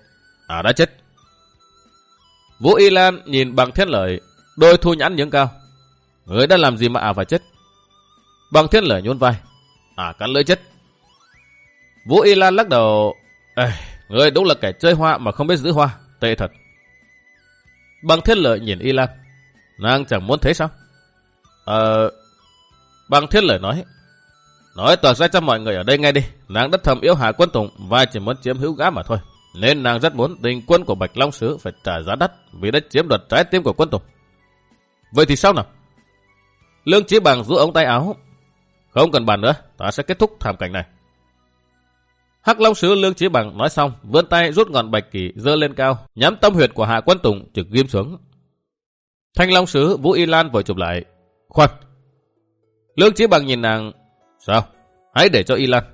Speaker 1: À đã chết. Vũ Y Lan nhìn bằng thiên lợi, đôi thu nhãn những cao. Người đã làm gì mà à phải chết? Bằng thiên lợi nhún vai. À cắn lưỡi chết. Vũ Y Lan lắc đầu. Ê, người đúng là kẻ chơi hoa mà không biết giữ hoa. Tệ thật. Bằng thiên lợi nhìn Y Lan. Nàng chẳng muốn thế sao? Ờ... Bằng thiên lợi nói. Nói toạc ra cho mọi người ở đây ngay đi. Nàng đất thầm yếu hạ quân tùng và chỉ muốn chiếm hữu gã mà thôi. Nên nàng rất muốn tình quân của Bạch Long Sứ phải trả giá đắt vì đã chiếm đoạt trái tim của quân tùng. Vậy thì sao nào? Lương Chí Bằng rũ ống tay áo. Không cần bàn nữa, ta sẽ kết thúc thảm cảnh này. Hắc Long Sứ Lương Chí Bằng nói xong, vươn tay rút ngọn bạch kỳ dơ lên cao, nhắm tâm huyệt của Hạ Quân Tùng trực ghim xuống. Thanh Long Sứ Vũ Y Lan vội chụp lại. Khoan! Lương Chí Bằng nhìn nàng. Sao? Hãy để cho Y Lan.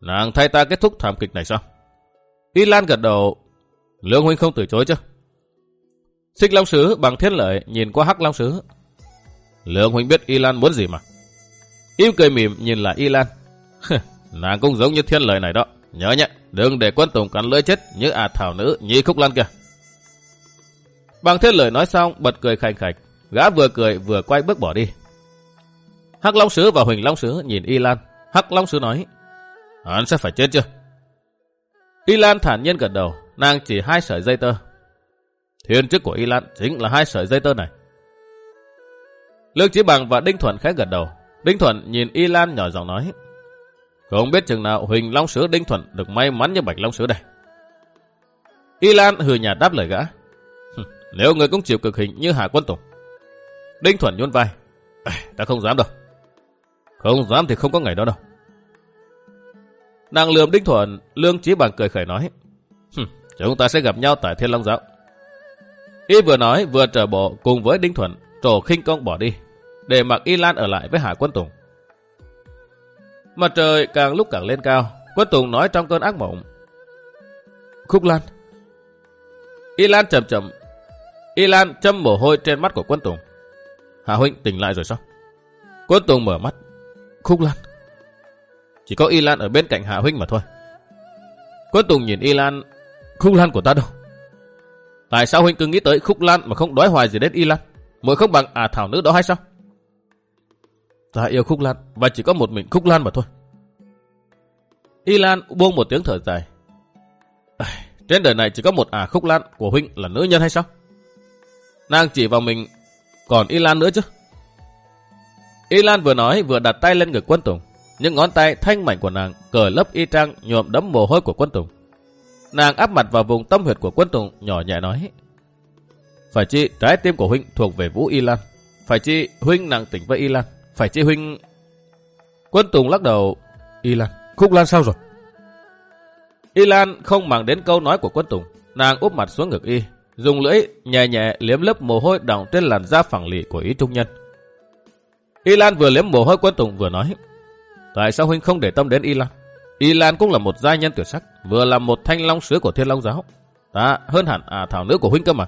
Speaker 1: Nàng thay ta kết thúc thảm kịch này sao? Y Lan gật đầu. Lương Huynh không từ chối chứ? Xích Long Sứ bằng thiên lợi nhìn qua Hắc Long Sứ. Lương Huynh biết Y Lan muốn gì mà. Im cười mỉm nhìn lại Y Lan. Nàng cũng giống như thiên lợi này đó. Nhớ nhé, đừng để quân tùng cắn lưỡi chết như à thảo nữ nhi khúc lan kia. Bằng thiên lợi nói xong, bật cười khành khạch. Gã vừa cười vừa quay bước bỏ đi. Hắc Long Sứ và Huỳnh Long Sứ nhìn Y Lan. Hắc Long Sứ nói, hắn sẽ phải chết chưa? Y Lan thản nhiên gật đầu, nàng chỉ hai sợi dây tơ. Thiên chức của Y Lan chính là hai sợi dây tơ này. Lương Chí Bằng và Đinh Thuận khẽ gật đầu. Đinh Thuận nhìn Y Lan nhỏ giọng nói, không biết chừng nào Huỳnh Long Sứ Đinh Thuận được may mắn như Bạch Long Sứ đây. Y Lan hừ nhạt đáp lời gã. Nếu người cũng chịu cực hình như Hà Quân Tùng. Đinh Thuận nhún vai. Ta không dám đâu. Không dám thì không có ngày đó đâu. Nàng lườm Đinh Thuận, Lương Chí Bằng cười khởi nói. Chúng ta sẽ gặp nhau tại Thiên Long Giáo. Y vừa nói vừa trở bộ cùng với Đinh Thuận trổ khinh công bỏ đi, để mặc Y Lan ở lại với Hạ Quân Tùng. Mặt trời càng lúc càng lên cao, Quân Tùng nói trong cơn ác mộng. Khúc Lan. Y Lan chậm chậm. Y Lan châm mồ hôi trên mắt của Quân Tùng. Hạ Huynh tỉnh lại rồi sao? Quân Tùng mở mắt. Khúc Lan. Chỉ có Y Lan ở bên cạnh Hạ Huynh mà thôi. Quân Tùng nhìn Y Lan. Khúc Lan của ta đâu? Tại sao Huynh cứ nghĩ tới Khúc Lan mà không đói hoài gì đến Y Lan? Mới không bằng à thảo nữ đó hay sao? Ta yêu Khúc Lan và chỉ có một mình Khúc Lan mà thôi. Y Lan buông một tiếng thở dài. À, trên đời này chỉ có một à Khúc Lan của Huynh là nữ nhân hay sao? Nàng chỉ vào mình, còn Y Lan nữa chứ? Y Lan vừa nói vừa đặt tay lên ngực quân Tùng. Những ngón tay thanh mảnh của nàng cởi lớp y trang nhuộm đấm mồ hôi của quân Tùng. Nàng áp mặt vào vùng tâm huyệt của quân Tùng nhỏ nhẹ nói. Phải chi trái tim của Huynh thuộc về Vũ Y Lan. Phải chi Huynh nàng tỉnh với Y Lan. Phải chi Huynh... Quân Tùng lắc đầu. Y Lan, Khúc Lan sao rồi? Y Lan không màng đến câu nói của quân Tùng. Nàng úp mặt xuống ngực Y. Dùng lưỡi nhẹ nhẹ liếm lớp mồ hôi đọng trên làn da phẳng lì của ý trung nhân. Y Lan vừa liếm mồ hôi quân Tùng vừa nói. Tại sao Huynh không để tâm đến Y Lan? Y Lan cũng là một gia nhân tuyệt sắc, vừa là một thanh long sứ của thiên long giáo. Ta hơn hẳn à thảo nữ của Huynh cơ mà.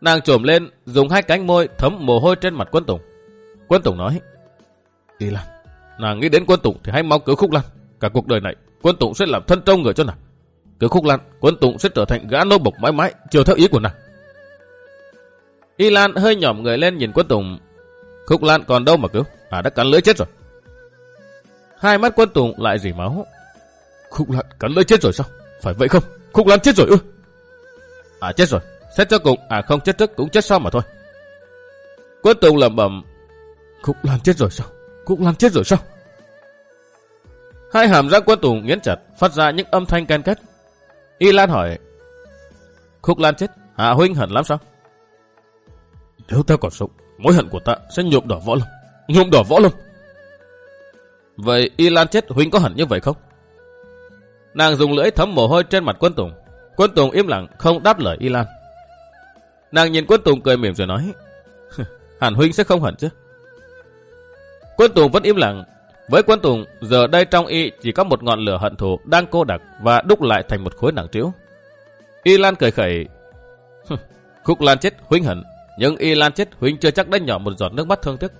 Speaker 1: Nàng trồm lên, dùng hai cánh môi thấm mồ hôi trên mặt quân Tùng. Quân Tùng nói, Y Lan, nàng nghĩ đến quân Tùng thì hãy mau cứu Khúc Lan. Cả cuộc đời này, quân Tùng sẽ làm thân trông người cho nàng. Cứu Khúc Lan, quân Tùng sẽ trở thành gã nô bộc mãi mãi, chiều theo ý của nàng. Y Lan hơi nhỏm người lên nhìn quân Tùng. Khúc Lan còn đâu mà cứu, à đã cắn lưỡi chết rồi. Hai mắt quân Tùng lại dỉ máu. Khúc Lan cắn lưỡi chết rồi sao? Phải vậy không? Khúc Lan chết rồi ư? À chết rồi, xét cho cùng, à không chết trước cũng chết sau mà thôi. Quân Tùng lẩm bẩm, Khúc Lan chết rồi sao? Khúc Lan chết rồi sao? Hai hàm răng quân tùng nghiến chặt, phát ra những âm thanh can kết. Y Lan hỏi, Khúc Lan chết, Hạ Huynh hận lắm sao? Nếu ta còn sống, mối hận của ta sẽ nhuộm đỏ võ lâm. Nhuộm đỏ võ lâm. Vậy Y Lan chết Huynh có hận như vậy không? Nàng dùng lưỡi thấm mồ hôi trên mặt quân Tùng. Quân Tùng im lặng không đáp lời Y Lan. Nàng nhìn quân Tùng cười mỉm rồi nói. Hẳn Huynh sẽ không hận chứ. Quân Tùng vẫn im lặng. Với quân Tùng, giờ đây trong y chỉ có một ngọn lửa hận thù đang cô đặc và đúc lại thành một khối nặng trĩu. Y Lan cười khẩy. Khúc Lan chết Huynh hận, nhưng Y Lan chết Huynh chưa chắc đã nhỏ một giọt nước mắt thương tiếc.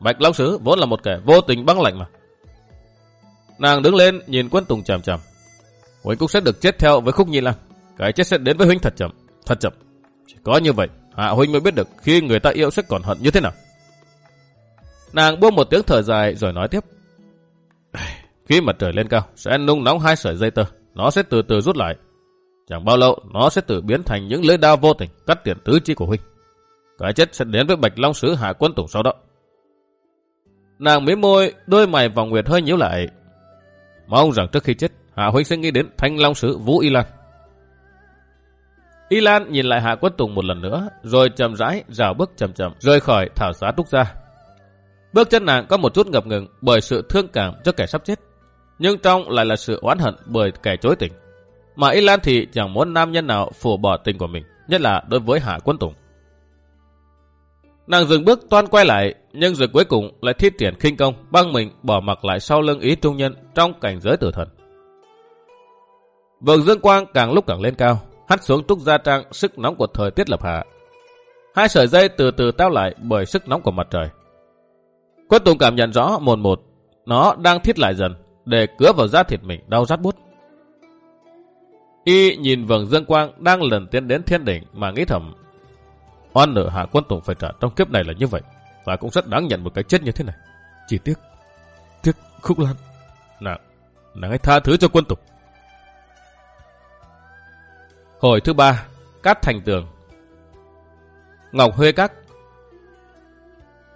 Speaker 1: Bạch Long Sứ vốn là một kẻ vô tình băng lạnh mà. Nàng đứng lên nhìn quân Tùng chằm chằm. Huynh cũng sẽ được chết theo với Khúc Nhi Lan. Cái chết sẽ đến với Huynh thật chậm, thật chậm. Chỉ có như vậy, Hạ Huynh mới biết được khi người ta yêu sẽ còn hận như thế nào. Nàng buông một tiếng thở dài rồi nói tiếp. Khi mặt trời lên cao, sẽ nung nóng hai sợi dây tơ. Nó sẽ từ từ rút lại. Chẳng bao lâu, nó sẽ tự biến thành những lưỡi đao vô tình cắt tiền tứ chi của Huynh. Cái chết sẽ đến với Bạch Long Sứ Hạ Quân Tùng sau đó. Nàng mím môi, đôi mày vòng nguyệt hơi nhíu lại. Mong rằng trước khi chết, Hạ Huynh sẽ nghĩ đến Thanh Long Sứ Vũ Y Lan. Y Lan nhìn lại Hạ Quất Tùng một lần nữa, rồi chậm rãi rào bước chậm chậm rời khỏi thảo xá trúc ra. Bước chân nàng có một chút ngập ngừng bởi sự thương cảm cho kẻ sắp chết, nhưng trong lại là sự oán hận bởi kẻ chối tình. Mà Y Lan thì chẳng muốn nam nhân nào phủ bỏ tình của mình, nhất là đối với Hạ Quân Tùng. Nàng dừng bước toan quay lại, nhưng rồi cuối cùng lại thiết triển khinh công, băng mình bỏ mặc lại sau lưng ý trung nhân trong cảnh giới tử thần. Vầng dương quang càng lúc càng lên cao, hắt xuống trúc gia trang sức nóng của thời tiết lập hạ. Hai sợi dây từ từ tao lại bởi sức nóng của mặt trời. Quân Tùng cảm nhận rõ một một, nó đang thiết lại dần, để cứa vào da thịt mình đau rát bút. Y nhìn vầng dương quang đang lần tiến đến thiên đỉnh mà nghĩ thầm. Oan nợ hạ quân Tùng phải trả trong kiếp này là như vậy, và cũng rất đáng nhận một cái chết như thế này. Chỉ tiếc, tiếc khúc lan. Nàng, nàng hãy tha thứ cho quân Tùng. Hồi thứ ba, Cát Thành Tường Ngọc Huê Các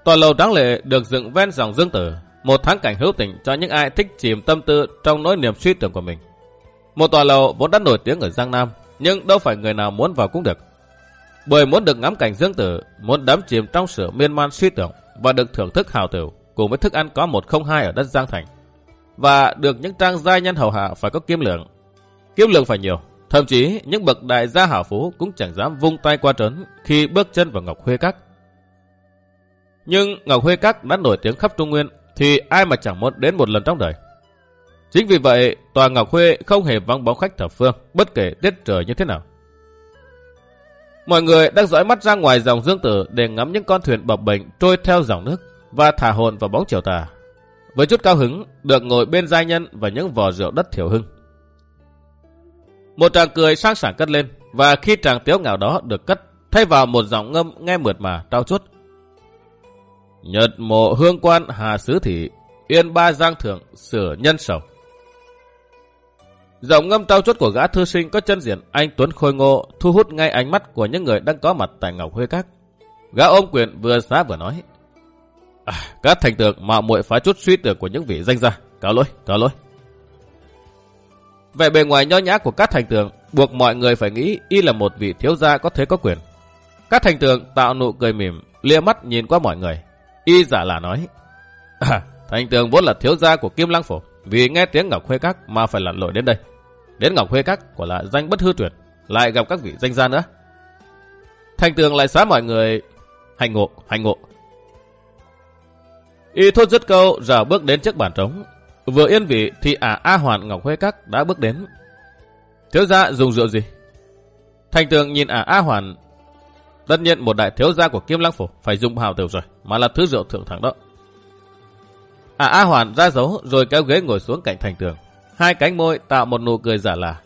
Speaker 1: Tòa lầu tráng lệ được dựng ven dòng dương tử, một thắng cảnh hữu tình cho những ai thích chìm tâm tư trong nỗi niềm suy tưởng của mình. Một tòa lầu vốn đã nổi tiếng ở Giang Nam, nhưng đâu phải người nào muốn vào cũng được. Bởi muốn được ngắm cảnh dương tử, muốn đắm chìm trong sự miên man suy tưởng và được thưởng thức hào tiểu cùng với thức ăn có một không hai ở đất Giang Thành. Và được những trang gia nhân hầu hạ phải có kiếm lượng. Kiếm lượng phải nhiều, thậm chí những bậc đại gia hảo phú cũng chẳng dám vung tay qua trấn khi bước chân vào Ngọc Huê Các. Nhưng Ngọc Huê Các đã nổi tiếng khắp Trung Nguyên thì ai mà chẳng muốn đến một lần trong đời. Chính vì vậy, tòa Ngọc Huê không hề vắng bóng khách thập phương, bất kể tiết trời như thế nào. Mọi người đang dõi mắt ra ngoài dòng dương tử để ngắm những con thuyền bập bệnh trôi theo dòng nước và thả hồn vào bóng chiều tà. Với chút cao hứng, được ngồi bên giai nhân và những vò rượu đất thiểu hưng. Một tràng cười sang sảng cất lên và khi tràng tiếu ngạo đó được cất thay vào một giọng ngâm nghe mượt mà trao chuốt. Nhật mộ hương quan hà sứ thị, yên ba giang thượng sửa nhân sầu. Giọng ngâm trao chuốt của gã thư sinh có chân diện anh Tuấn Khôi Ngô thu hút ngay ánh mắt của những người đang có mặt tại Ngọc Huê Các. Gã ôm quyền vừa xá vừa nói. À, các thành tượng mạo muội phá chút suy tưởng của những vị danh gia. Cáo lỗi, cáo lỗi. Vẻ bề ngoài nho nhã của các thành tường buộc mọi người phải nghĩ y là một vị thiếu gia có thế có quyền. Các thành tường tạo nụ cười mỉm, lia mắt nhìn qua mọi người. Y giả là nói, à, thành tường vốn là thiếu gia của Kim Lăng Phổ, vì nghe tiếng Ngọc Huê Các mà phải lặn lội đến đây. Đến Ngọc Huê Các quả là danh bất hư tuyệt, lại gặp các vị danh gia nữa. Thành tường lại xóa mọi người, hành ngộ, hành ngộ. Y thốt dứt câu, rào bước đến trước bàn trống, Vừa yên vị thì ả A Hoàn Ngọc Huê Các đã bước đến. Thiếu gia dùng rượu gì? Thành tường nhìn ả A Hoàn. Tất nhiên một đại thiếu gia của Kim Lăng Phủ phải dùng hào tiểu rồi, mà là thứ rượu thượng thẳng đó. Ả A Hoàn ra dấu rồi kéo ghế ngồi xuống cạnh thành tường. Hai cánh môi tạo một nụ cười giả là.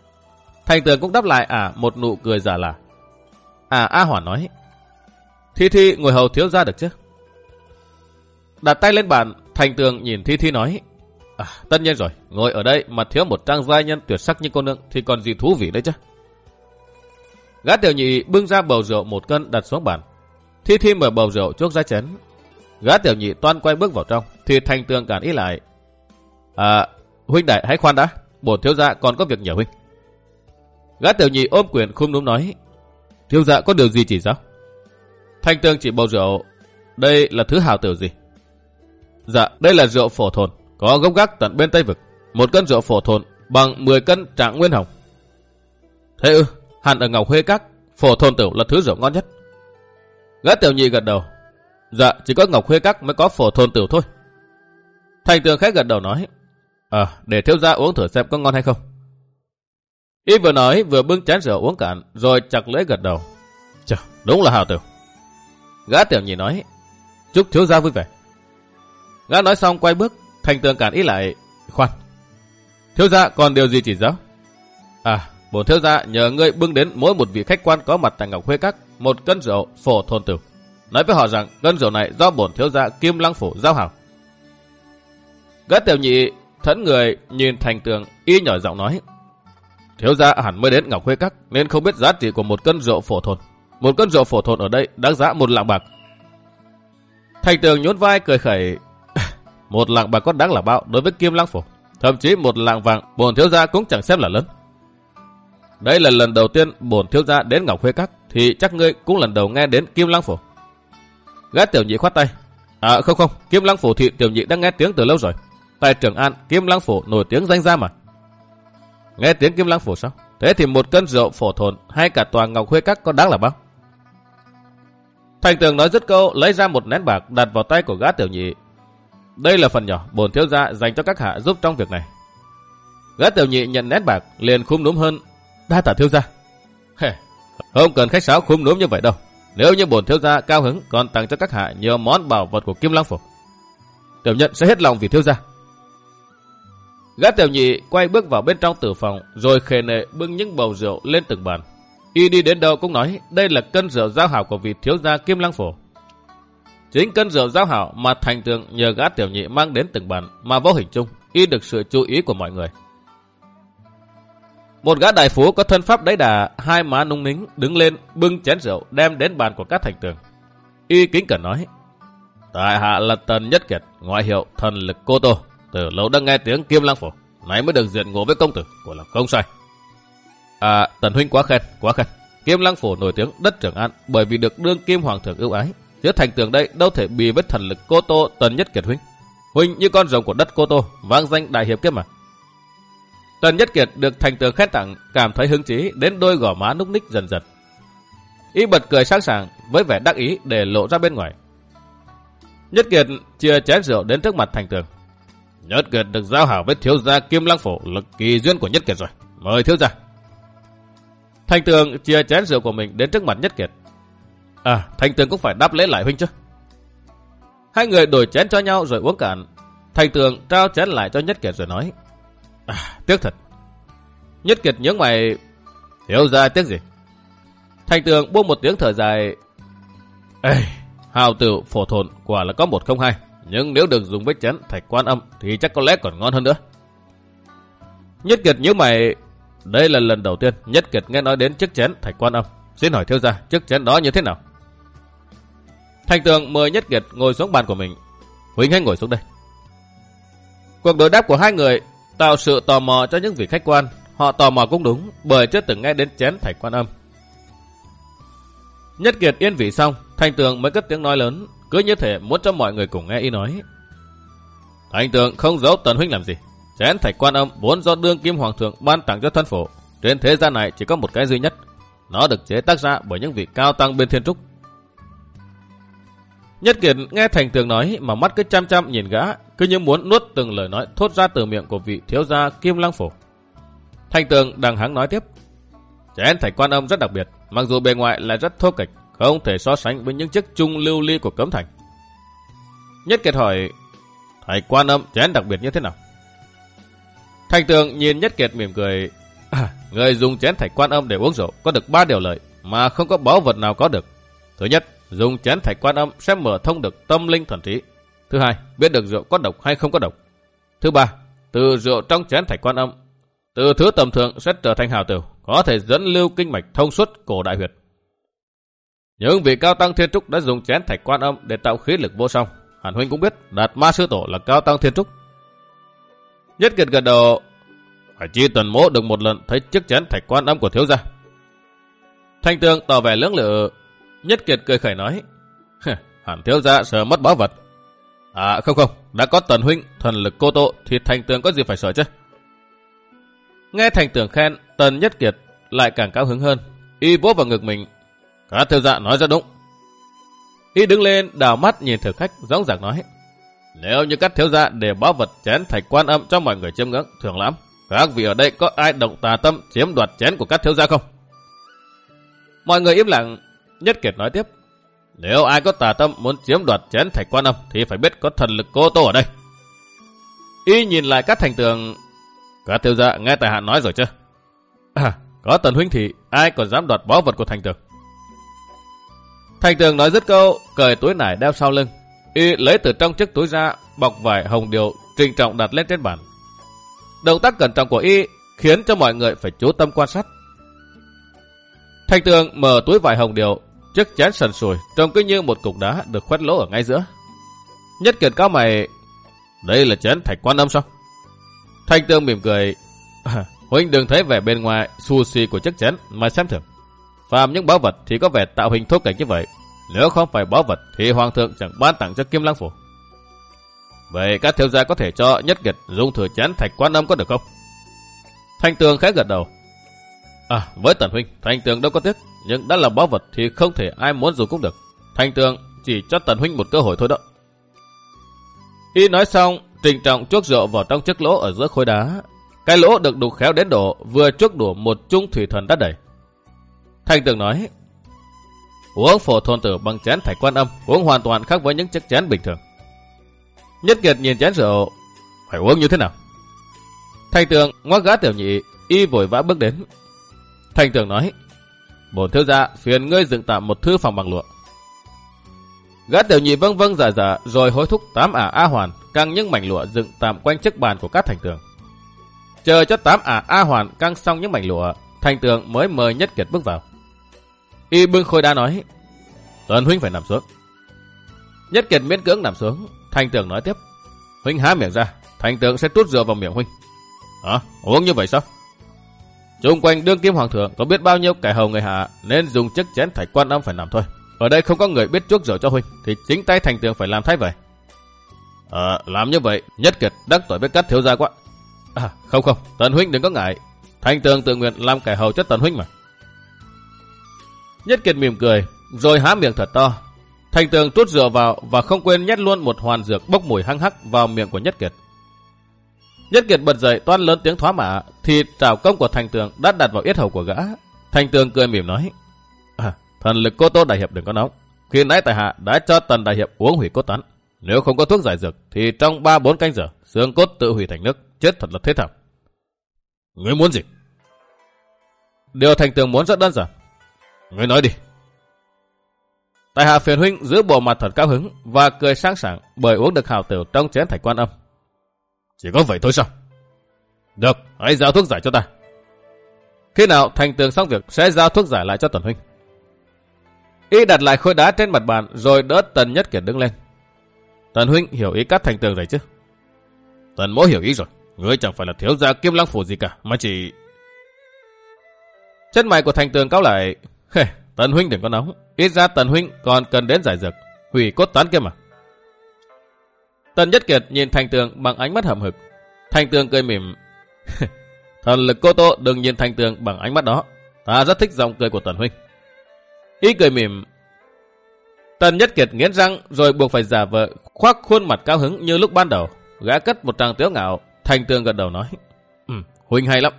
Speaker 1: Thành tường cũng đáp lại ả một nụ cười giả là. à A hỏa nói. Thi Thi ngồi hầu thiếu gia được chứ? Đặt tay lên bàn, thành tường nhìn Thi Thi nói. À, tất nhiên rồi, ngồi ở đây mà thiếu một trang giai nhân tuyệt sắc như cô nương thì còn gì thú vị đấy chứ. Gã tiểu nhị bưng ra bầu rượu một cân đặt xuống bàn. Thi Thi mở bầu rượu chuốc ra chén. Gã tiểu nhị toan quay bước vào trong thì thành tường cản ý lại. À, huynh đại hãy khoan đã, bổn thiếu gia còn có việc nhờ huynh. Gã tiểu nhị ôm quyền khum núm nói, thiếu gia có điều gì chỉ giáo? Thanh tương chỉ bầu rượu, đây là thứ hào tiểu gì? Dạ, đây là rượu phổ thồn, có gốc gác tận bên Tây Vực. Một cân rượu phổ thồn bằng 10 cân trạng nguyên hồng. Thế ư, hẳn ở Ngọc Huê Các, phổ thồn tiểu là thứ rượu ngon nhất. Gã tiểu nhị gật đầu. Dạ, chỉ có Ngọc Huê Các mới có phổ thồn tiểu thôi. Thành tường khách gật đầu nói. Ờ, để thiếu gia uống thử xem có ngon hay không. Y vừa nói vừa bưng chén rượu uống cạn rồi chặt lưỡi gật đầu. Chà, đúng là hào tiểu. Gã tiểu nhị nói. Chúc thiếu gia vui vẻ. Gã nói xong quay bước, thành tường cản ý lại. Khoan, thiếu gia còn điều gì chỉ giáo? À, bổn thiếu gia nhờ ngươi bưng đến mỗi một vị khách quan có mặt tại Ngọc Huê Các một cân rượu phổ thôn tử. Nói với họ rằng cân rượu này do bổn thiếu gia Kim Lăng Phủ giao hảo. Gã tiểu nhị thẫn người nhìn thành tường y nhỏ giọng nói. Thiếu gia hẳn mới đến Ngọc Khuê Các nên không biết giá trị của một cân rượu phổ thôn. Một cân rượu phổ thôn ở đây đáng giá một lạng bạc. Thành tường nhún vai cười khẩy. một lạng bạc có đáng là bao đối với Kim Lăng phổ Thậm chí một lạng vàng bổn thiếu gia cũng chẳng xem là lớn. Đây là lần đầu tiên bổn thiếu gia đến Ngọc Khuê Các thì chắc ngươi cũng lần đầu nghe đến Kim Lăng phổ Gã tiểu nhị khoát tay. À không không, Kim Lăng phổ thì tiểu nhị đã nghe tiếng từ lâu rồi. Tại Trường An, Kim Lăng Phủ nổi tiếng danh ra mà. Nghe tiếng Kim Lăng Phủ sao? Thế thì một cân rượu phổ thồn hay cả tòa Ngọc khuê Các có đáng là bao? Thành tường nói dứt câu, lấy ra một nén bạc đặt vào tay của gã tiểu nhị. Đây là phần nhỏ bổn thiếu gia dành cho các hạ giúp trong việc này. Gã tiểu nhị nhận nén bạc, liền khum núm hơn. Đa tả thiếu gia. Không cần khách sáo khum núm như vậy đâu. Nếu như bổn thiếu gia cao hứng còn tặng cho các hạ nhiều món bảo vật của Kim Lăng Phủ. Tiểu nhận sẽ hết lòng vì thiếu gia. Gã tiểu nhị quay bước vào bên trong tử phòng rồi khề nệ bưng những bầu rượu lên từng bàn. Y đi đến đâu cũng nói đây là cân rượu giao hảo của vị thiếu gia Kim Lăng Phổ. Chính cân rượu giao hảo mà thành tường nhờ gã tiểu nhị mang đến từng bàn mà vô hình chung y được sự chú ý của mọi người. Một gã đại phú có thân pháp đáy đà, hai má nung nính, đứng lên bưng chén rượu đem đến bàn của các thành tường. Y kính cẩn nói, Tại hạ là Tần Nhất Kiệt, ngoại hiệu thần lực Cô Tô, từ lâu đã nghe tiếng Kim lang Phổ, nãy mới được diện ngộ với công tử, của là không sai. À, Tần Huynh quá khen, quá khen. Kim lang phổ nổi tiếng đất Trường An bởi vì được đương Kim Hoàng thượng ưu ái. Chứ thành tường đây đâu thể bì với thần lực Cô Tô Tần Nhất Kiệt Huynh. Huynh như con rồng của đất Cô Tô, vang danh đại hiệp kiếp mà. Tần Nhất Kiệt được thành tường khen tặng, cảm thấy hứng chí đến đôi gò má núc ních dần dần. Y bật cười sáng sàng với vẻ đắc ý để lộ ra bên ngoài. Nhất Kiệt chia chén rượu đến trước mặt thành tường. Nhất Kiệt được giao hảo với thiếu gia Kim Lăng Phổ là kỳ duyên của Nhất Kiệt rồi. Mời thiếu gia. Thanh tường chia chén rượu của mình đến trước mặt Nhất Kiệt. À, Thanh tường cũng phải đáp lễ lại huynh chứ. Hai người đổi chén cho nhau rồi uống cạn. Thanh tường trao chén lại cho Nhất Kiệt rồi nói. À, tiếc thật. Nhất Kiệt nhớ mày thiếu ra tiếc gì. Thanh tường buông một tiếng thở dài. Ê, hào tử phổ thồn quả là có một không hai. Nhưng nếu được dùng với chén thạch quan âm thì chắc có lẽ còn ngon hơn nữa. Nhất Kiệt nhớ mày đây là lần đầu tiên Nhất Kiệt nghe nói đến chiếc chén thạch quan âm. Xin hỏi thiếu gia, chiếc chén đó như thế nào? Thành tường mời Nhất Kiệt ngồi xuống bàn của mình. Huynh hãy ngồi xuống đây. Cuộc đối đáp của hai người tạo sự tò mò cho những vị khách quan. Họ tò mò cũng đúng, bởi chưa từng nghe đến chén thạch quan âm. Nhất Kiệt yên vị xong, Thành tường mới cất tiếng nói lớn, cứ như thể muốn cho mọi người cùng nghe y nói. Thành tượng không giấu tần huynh làm gì. Chén thạch quan âm vốn do đương kim hoàng thượng ban tặng cho thân phổ. Trên thế gian này chỉ có một cái duy nhất. Nó được chế tác ra bởi những vị cao tăng bên thiên trúc. Nhất Kiệt nghe Thành Tường nói mà mắt cứ chăm chăm nhìn gã, cứ như muốn nuốt từng lời nói thốt ra từ miệng của vị thiếu gia Kim Lăng Phổ. Thành Tường đằng hắng nói tiếp. Chén thạch quan âm rất đặc biệt, mặc dù bề ngoài là rất thô kịch, không thể so sánh với những chiếc chung lưu ly của cấm thành. Nhất Kiệt hỏi, thầy quan âm chén đặc biệt như thế nào? Thành tường nhìn Nhất Kiệt mỉm cười. À, người dùng chén thạch quan âm để uống rượu có được ba điều lợi mà không có báu vật nào có được. Thứ nhất, dùng chén thạch quan âm sẽ mở thông được tâm linh thần trí. Thứ hai, biết được rượu có độc hay không có độc. Thứ ba, từ rượu trong chén thạch quan âm, từ thứ tầm thường sẽ trở thành hào tử, có thể dẫn lưu kinh mạch thông suốt cổ đại huyệt. Những vị cao tăng thiên trúc đã dùng chén thạch quan âm để tạo khí lực vô song. Hàn huynh cũng biết, đạt ma sư tổ là cao tăng thiên trúc. Nhất kiệt gật đầu, phải chi tần mỗ được một lần thấy chiếc chén thạch quan âm của thiếu gia. Thanh tường tỏ vẻ lưỡng lự, Nhất kiệt cười khẩy nói, hẳn thiếu gia sợ mất bảo vật. À không không, đã có tần huynh, thần lực cô tô thì thanh tường có gì phải sợ chứ. Nghe thành tường khen, tần nhất kiệt lại càng cao hứng hơn. Y vỗ vào ngực mình. Các thiếu gia nói rất đúng. Y đứng lên, đào mắt nhìn thực khách, giống giảng nói. Nếu như các thiếu gia để báo vật chén thạch quan âm cho mọi người chiêm ngưỡng, thường lắm. Các vị ở đây có ai động tà tâm chiếm đoạt chén của các thiếu gia không? Mọi người im lặng, Nhất Kiệt nói tiếp. Nếu ai có tà tâm muốn chiếm đoạt chén thạch quan âm thì phải biết có thần lực cô tô ở đây. Y nhìn lại các thành tường. Các thiếu gia nghe tài hạ nói rồi chứ? À, có tần huynh thì ai còn dám đoạt báu vật của thành tường. Thành tường nói dứt câu, cởi túi nải đeo sau lưng. Y lấy từ trong chiếc túi ra, bọc vải hồng điều, trình trọng đặt lên trên bàn. Động tác cẩn trọng của Y khiến cho mọi người phải chú tâm quan sát. Thành tường mở túi vải hồng điều, chiếc chén sần sùi, trông cứ như một cục đá được khoét lỗ ở ngay giữa. Nhất kiệt cao mày, đây là chén thạch quan âm sao? Thành tường mỉm cười, à, huynh đừng thấy vẻ bên ngoài sushi của chiếc chén mà xem thường. Phàm những bảo vật thì có vẻ tạo hình thô cảnh như vậy. Nếu không phải bảo vật thì hoàng thượng chẳng ban tặng cho kim lang phủ. Vậy các thiếu gia có thể cho nhất kiệt dùng thử chén thạch quan âm có được không? Thanh tường khẽ gật đầu. À, với tần huynh, thanh tường đâu có tiếc, nhưng đã là bảo vật thì không thể ai muốn dùng cũng được. Thanh tường chỉ cho tần huynh một cơ hội thôi đó. Y nói xong, trình trọng chuốc rượu vào trong chiếc lỗ ở giữa khối đá. Cái lỗ được đục khéo đến độ vừa chuốc đủ một chung thủy thần đắt đẩy. Thanh tường nói, uống phổ thôn tử bằng chén thạch quan âm, uống hoàn toàn khác với những chiếc chén bình thường. Nhất Kiệt nhìn chén rượu, phải uống như thế nào? Thanh tường ngoác gã tiểu nhị, y vội vã bước đến. Thanh tường nói, bổn thiếu gia phiền ngươi dựng tạm một thư phòng bằng lụa. Gã tiểu nhị vâng vâng giả giả rồi hối thúc tám ả A Hoàn căng những mảnh lụa dựng tạm quanh chiếc bàn của các thành tường. Chờ cho tám ả A Hoàn căng xong những mảnh lụa, thành tường mới mời Nhất Kiệt bước vào. Y bưng khôi đá nói, Tuần huynh phải nằm xuống. Nhất Kiệt miễn cưỡng nằm xuống, thành tường nói tiếp, huynh há miệng ra, thành tường sẽ trút rượu vào miệng huynh. Hả? Uống như vậy sao? Trung quanh đương kim hoàng thượng có biết bao nhiêu kẻ hầu người hạ nên dùng chiếc chén thạch quan âm phải nằm thôi. Ở đây không có người biết chuốc rượu cho huynh thì chính tay thành tường phải làm thay vậy. Ờ, làm như vậy, nhất kiệt đắc tội với cắt thiếu gia quá. À, không không, tần huynh đừng có ngại. Thành tường tự nguyện làm kẻ hầu cho tần huynh mà. Nhất kiệt mỉm cười, rồi há miệng thật to. Thành tường tuốt rượu vào và không quên nhét luôn một hoàn dược bốc mùi hăng hắc vào miệng của Nhất kiệt. Nhất kiệt bật dậy toan lớn tiếng thoá mạ, thì trảo công của thành tường đã đặt vào yết hầu của gã. Thành tường cười mỉm nói, à, thần lực cô tô đại hiệp đừng có nóng. Khi nãy tại hạ đã cho tần đại hiệp uống hủy cốt tán. Nếu không có thuốc giải dược thì trong 3-4 canh giờ, xương cốt tự hủy thành nước, chết thật là thế thảm. Ngươi muốn gì? Điều thành tường muốn rất đơn giản. Ngươi nói đi. Tại hạ phiền huynh giữ bộ mặt thật cao hứng và cười sáng sảng bởi uống được hào tử trong chén thạch quan âm. Chỉ có vậy thôi sao? Được, hãy giao thuốc giải cho ta. Khi nào thành tường xong việc sẽ giao thuốc giải lại cho Tần Huynh. Y đặt lại khối đá trên mặt bàn rồi đỡ Tần Nhất Kiệt đứng lên. Tần Huynh hiểu ý cắt thành tường rồi chứ? Tần mỗ hiểu ý rồi. Ngươi chẳng phải là thiếu gia kim lăng phủ gì cả, mà chỉ... Chân mày của thành tường cao lại. Tần Huynh đừng có nóng. Ít ra Tần Huynh còn cần đến giải dược. Hủy cốt tán kia mà. Tần Nhất Kiệt nhìn Thành Tường bằng ánh mắt hậm hực. Thành Tường cười mỉm. Thần lực cô tô đừng nhìn Thành Tường bằng ánh mắt đó. Ta rất thích giọng cười của Tần Huynh. Ý cười mỉm. Tần Nhất Kiệt nghiến răng rồi buộc phải giả vờ khoác khuôn mặt cao hứng như lúc ban đầu. Gã cất một tràng tiếu ngạo. Thành Tường gật đầu nói. Ừ, Huynh hay lắm.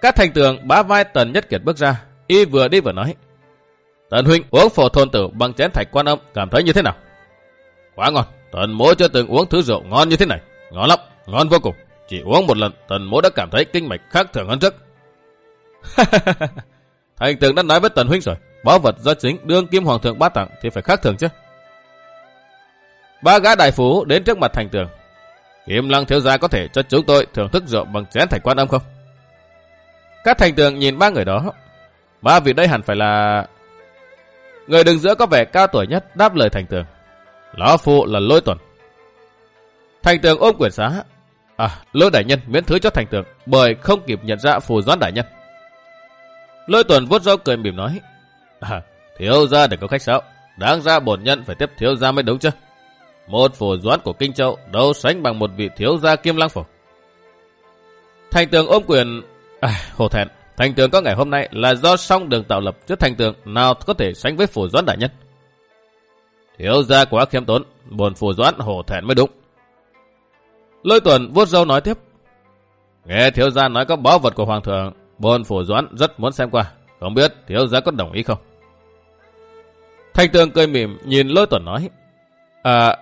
Speaker 1: Các thành tường bá vai Tần Nhất Kiệt bước ra. Y vừa đi vừa nói. Tần Huynh uống phổ thôn tử bằng chén thạch quan âm cảm thấy như thế nào? Quá ngon. Tần mỗ chưa từng uống thứ rượu ngon như thế này. Ngon lắm, ngon vô cùng. Chỉ uống một lần, tần mỗ đã cảm thấy kinh mạch khác thường hơn trước. Thành tường đã nói với tần huynh rồi. Bảo vật do chính đương kim hoàng thượng bát tặng thì phải khác thường chứ. Ba gã đại phú đến trước mặt thành tường. Kim lăng thiếu gia có thể cho chúng tôi thưởng thức rượu bằng chén thạch quan âm không? Các thành tường nhìn ba người đó. Ba vị đây hẳn phải là... Người đứng giữa có vẻ cao tuổi nhất đáp lời thành tường. Lão phụ là lôi tuần. Thành tường ôm quyển xá. À, lôi đại nhân miễn thứ cho thành tường, bởi không kịp nhận ra phù doãn đại nhân. Lôi tuần vuốt râu cười mỉm nói. À, thiếu gia để có khách sáo, đáng ra bổn nhân phải tiếp thiếu gia mới đúng chứ. Một phù doãn của Kinh Châu đâu sánh bằng một vị thiếu gia kim lang phổ. Thành tường ôm quyền... À, hồ thẹn, thành tường có ngày hôm nay là do song đường tạo lập trước thành tường nào có thể sánh với phù doãn đại nhân. Thiếu gia quá khiêm tốn, buồn phù doãn hồ thẹn mới đúng. Lôi tuần vuốt râu nói tiếp. Nghe thiếu gia nói có bảo vật của hoàng thượng, buồn phủ doãn rất muốn xem qua. Không biết thiếu gia có đồng ý không? Thanh tường cười mỉm nhìn lôi tuần nói. À,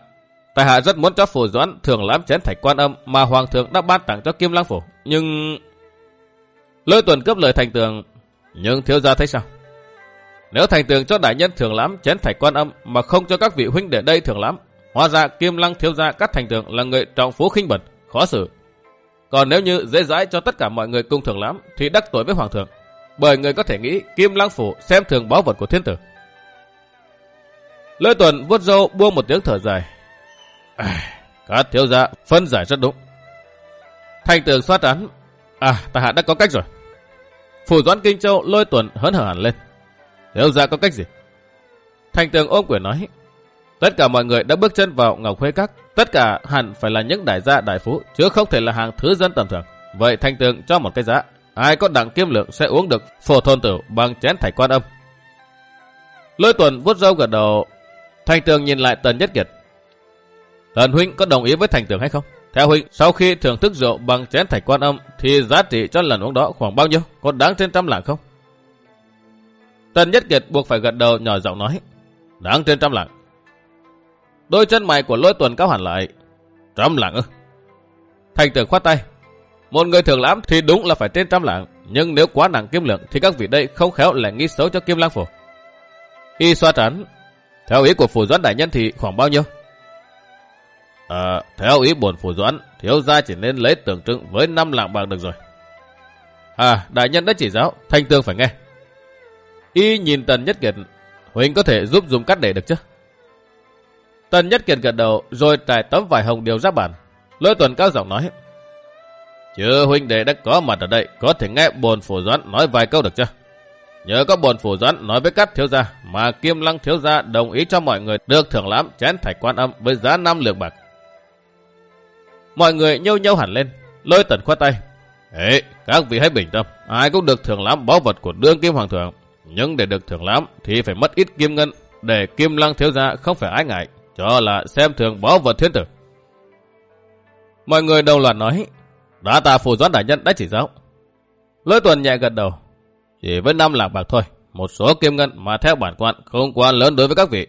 Speaker 1: tài hạ rất muốn cho phủ doãn thường lãm chén thạch quan âm mà hoàng thượng đã ban tặng cho kim lang phủ. Nhưng... Lôi tuần cấp lời thành tường. Nhưng thiếu gia thấy sao? Nếu thành tường cho đại nhân thường lãm chén thạch quan âm mà không cho các vị huynh để đây thường lãm, Hóa ra Kim Lăng thiếu gia các thành tường là người trọng phú khinh bẩn, khó xử. Còn nếu như dễ dãi cho tất cả mọi người cung thường lắm thì đắc tội với hoàng thượng. Bởi người có thể nghĩ Kim Lăng phủ xem thường báu vật của thiên tử. Lê Tuần vuốt râu buông một tiếng thở dài. À, các thiếu gia phân giải rất đúng. Thành tường xoát án. À, ta hạ đã có cách rồi. Phủ doãn Kinh Châu lôi tuần hớn hở hẳn lên. Thiếu ra có cách gì? Thành tường ôm quyền nói. Tất cả mọi người đã bước chân vào Ngọc Khuê Các. Tất cả hẳn phải là những đại gia đại phú, chứ không thể là hàng thứ dân tầm thường. Vậy thành tường cho một cái giá. Ai có đẳng kiêm lượng sẽ uống được phổ thôn tử bằng chén thải quan âm. Lôi tuần vuốt râu gật đầu. thành tường nhìn lại Tần Nhất Kiệt. Tần Huynh có đồng ý với thành tường hay không? Theo Huynh, sau khi thưởng thức rượu bằng chén thạch quan âm thì giá trị cho lần uống đó khoảng bao nhiêu? Có đáng trên trăm lạng không? Tần Nhất Kiệt buộc phải gật đầu nhỏ giọng nói. Đáng trên trăm lạng. Đôi chân mày của lôi tuần cao hẳn lại. Trăm lạng ư. Thành tử khoát tay. Một người thường lãm thì đúng là phải trên trăm lạng. Nhưng nếu quá nặng kim lượng thì các vị đây không khéo lại nghi xấu cho kim lang phủ. Y xoa trán. Theo ý của phủ doãn đại nhân thì khoảng bao nhiêu? À, theo ý bổn phủ doãn, thiếu gia chỉ nên lấy tưởng trưng với 5 lạng bạc được rồi. À, đại nhân đã chỉ giáo, thanh tương phải nghe. Y nhìn tần nhất kiệt, Huỳnh có thể giúp dùng cắt để được chứ? Tần Nhất Kiệt gật đầu rồi trải tấm vải hồng điều ra bàn. Lôi tuần cao giọng nói. Chứ huynh đệ đã có mặt ở đây, có thể nghe buồn phủ doãn nói vài câu được chưa? Nhớ có buồn phủ doãn nói với các thiếu gia, mà Kim Lăng thiếu gia đồng ý cho mọi người được thưởng lãm chén thạch quan âm với giá 5 lượng bạc. Mọi người nhâu nhâu hẳn lên, lôi tần khoát tay. Ê, các vị hãy bình tâm, ai cũng được thưởng lãm báu vật của đương kim hoàng thượng. Nhưng để được thưởng lãm thì phải mất ít kim ngân, để Kim Lăng thiếu gia không phải ái ngại cho là xem thường báu vật thiên tử. Mọi người đồng loạt nói, đã ta phù doãn đại nhân đã chỉ giáo. Lôi tuần nhẹ gật đầu, chỉ với năm lạc bạc thôi, một số kim ngân mà theo bản quan không quá lớn đối với các vị.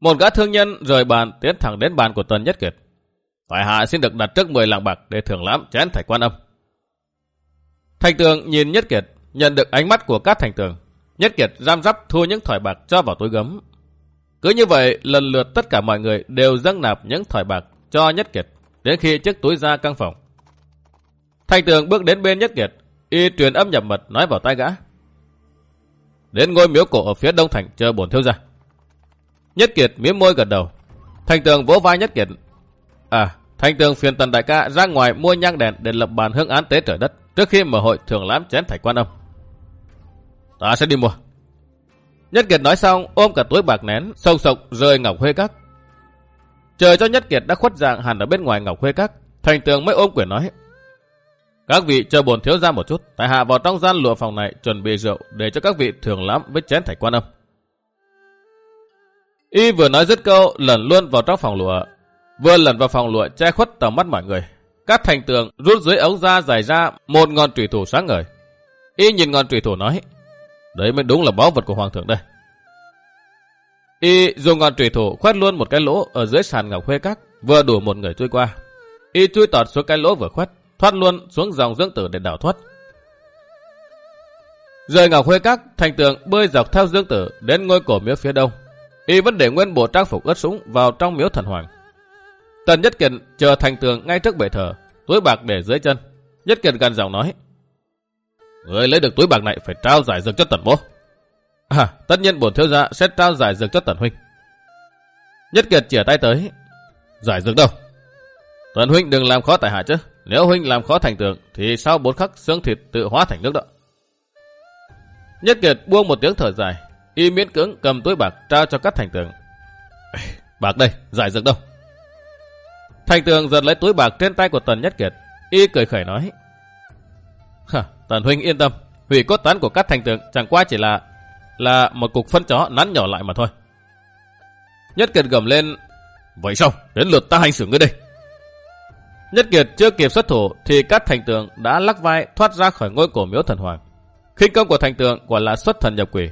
Speaker 1: Một gã thương nhân rời bàn tiến thẳng đến bàn của Tần Nhất Kiệt. Phải hạ xin được đặt trước 10 lạng bạc để thưởng lãm chén thạch quan âm. Thành tường nhìn Nhất Kiệt, nhận được ánh mắt của các thành tường. Nhất Kiệt giam rắp thua những thỏi bạc cho vào túi gấm, cứ như vậy, lần lượt tất cả mọi người đều dâng nạp những thỏi bạc cho Nhất Kiệt, đến khi chiếc túi ra căn phòng. Thành tường bước đến bên Nhất Kiệt, y truyền âm nhập mật nói vào tai gã. Đến ngôi miếu cổ ở phía đông thành chờ bổn thiếu gia. Nhất Kiệt miếm môi gật đầu. Thành tường vỗ vai Nhất Kiệt. À, thành tường phiền tần đại ca ra ngoài mua nhang đèn để lập bàn hương án tế trời đất trước khi mở hội thường lãm chén thạch quan âm. Ta sẽ đi mua. Nhất Kiệt nói xong ôm cả túi bạc nén, sâu sộc rời Ngọc Huê Các. Chờ cho Nhất Kiệt đã khuất dạng hẳn ở bên ngoài Ngọc Huê Các, thành tường mới ôm quyền nói. Các vị chờ bổn thiếu ra một chút, tại hạ vào trong gian lụa phòng này chuẩn bị rượu để cho các vị thường lắm với chén thạch quan âm. Y vừa nói dứt câu, lần luôn vào trong phòng lụa. Vừa lần vào phòng lụa che khuất tầm mắt mọi người. Các thành tường rút dưới ống ra dài ra một ngọn trùy thủ sáng ngời. Y nhìn ngọn trùy thủ nói. Đấy mới đúng là báu vật của hoàng thượng đây. Y dùng ngọn trùy thủ khoét luôn một cái lỗ ở dưới sàn ngọc khuê các, vừa đủ một người chui qua. Y chui tọt xuống cái lỗ vừa khoét, thoát luôn xuống dòng dưỡng tử để đảo thoát. Rời ngọc khuê các, thành tường bơi dọc theo dưỡng tử đến ngôi cổ miếu phía đông. Y vẫn để nguyên bộ trang phục ướt súng vào trong miếu thần hoàng. Tần Nhất Kiệt chờ thành tường ngay trước bệ thờ, túi bạc để dưới chân. Nhất Kiệt gần giọng nói. Người lấy được túi bạc này phải trao giải dược cho tần bố. À, tất nhiên bổn thiếu gia sẽ trao giải dược cho tần huynh. Nhất Kiệt chỉa tay tới. Giải dược đâu? Tần huynh đừng làm khó tại hạ chứ. Nếu huynh làm khó thành tường thì sau bốn khắc xương thịt tự hóa thành nước đó. Nhất Kiệt buông một tiếng thở dài. Y miễn cưỡng cầm túi bạc trao cho các thành tường. Bạc đây, giải dược đâu. Thành tường giật lấy túi bạc trên tay của Tần Nhất Kiệt. Y cười khởi nói. Hả, Tần huynh yên tâm. Hủy cốt tán của các thành tường chẳng qua chỉ là là một cục phân chó nắn nhỏ lại mà thôi. Nhất Kiệt gầm lên. Vậy sao? Đến lượt ta hành xử ngươi đây. Nhất Kiệt chưa kịp xuất thủ thì các thành tường đã lắc vai thoát ra khỏi ngôi cổ miếu thần hoàng. Khinh công của thành tường quả là xuất thần nhập quỷ.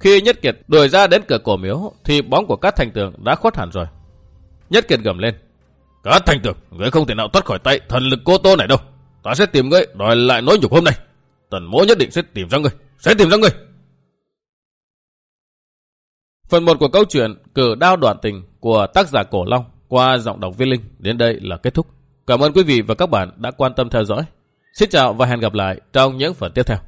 Speaker 1: Khi Nhất Kiệt đuổi ra đến cửa cổ miếu thì bóng của các thành tường đã khuất hẳn rồi. Nhất Kiệt gầm lên. Các thành tường, ngươi không thể nào thoát khỏi tay thần lực cô tô này đâu. Ta sẽ tìm ngươi đòi lại nỗi nhục hôm nay. Tần mỗ nhất định sẽ tìm ra ngươi, sẽ tìm ra ngươi. Phần 1 của câu chuyện Cử đao đoạn tình của tác giả Cổ Long qua giọng đọc viên linh đến đây là kết thúc. Cảm ơn quý vị và các bạn đã quan tâm theo dõi. Xin chào và hẹn gặp lại trong những phần tiếp theo.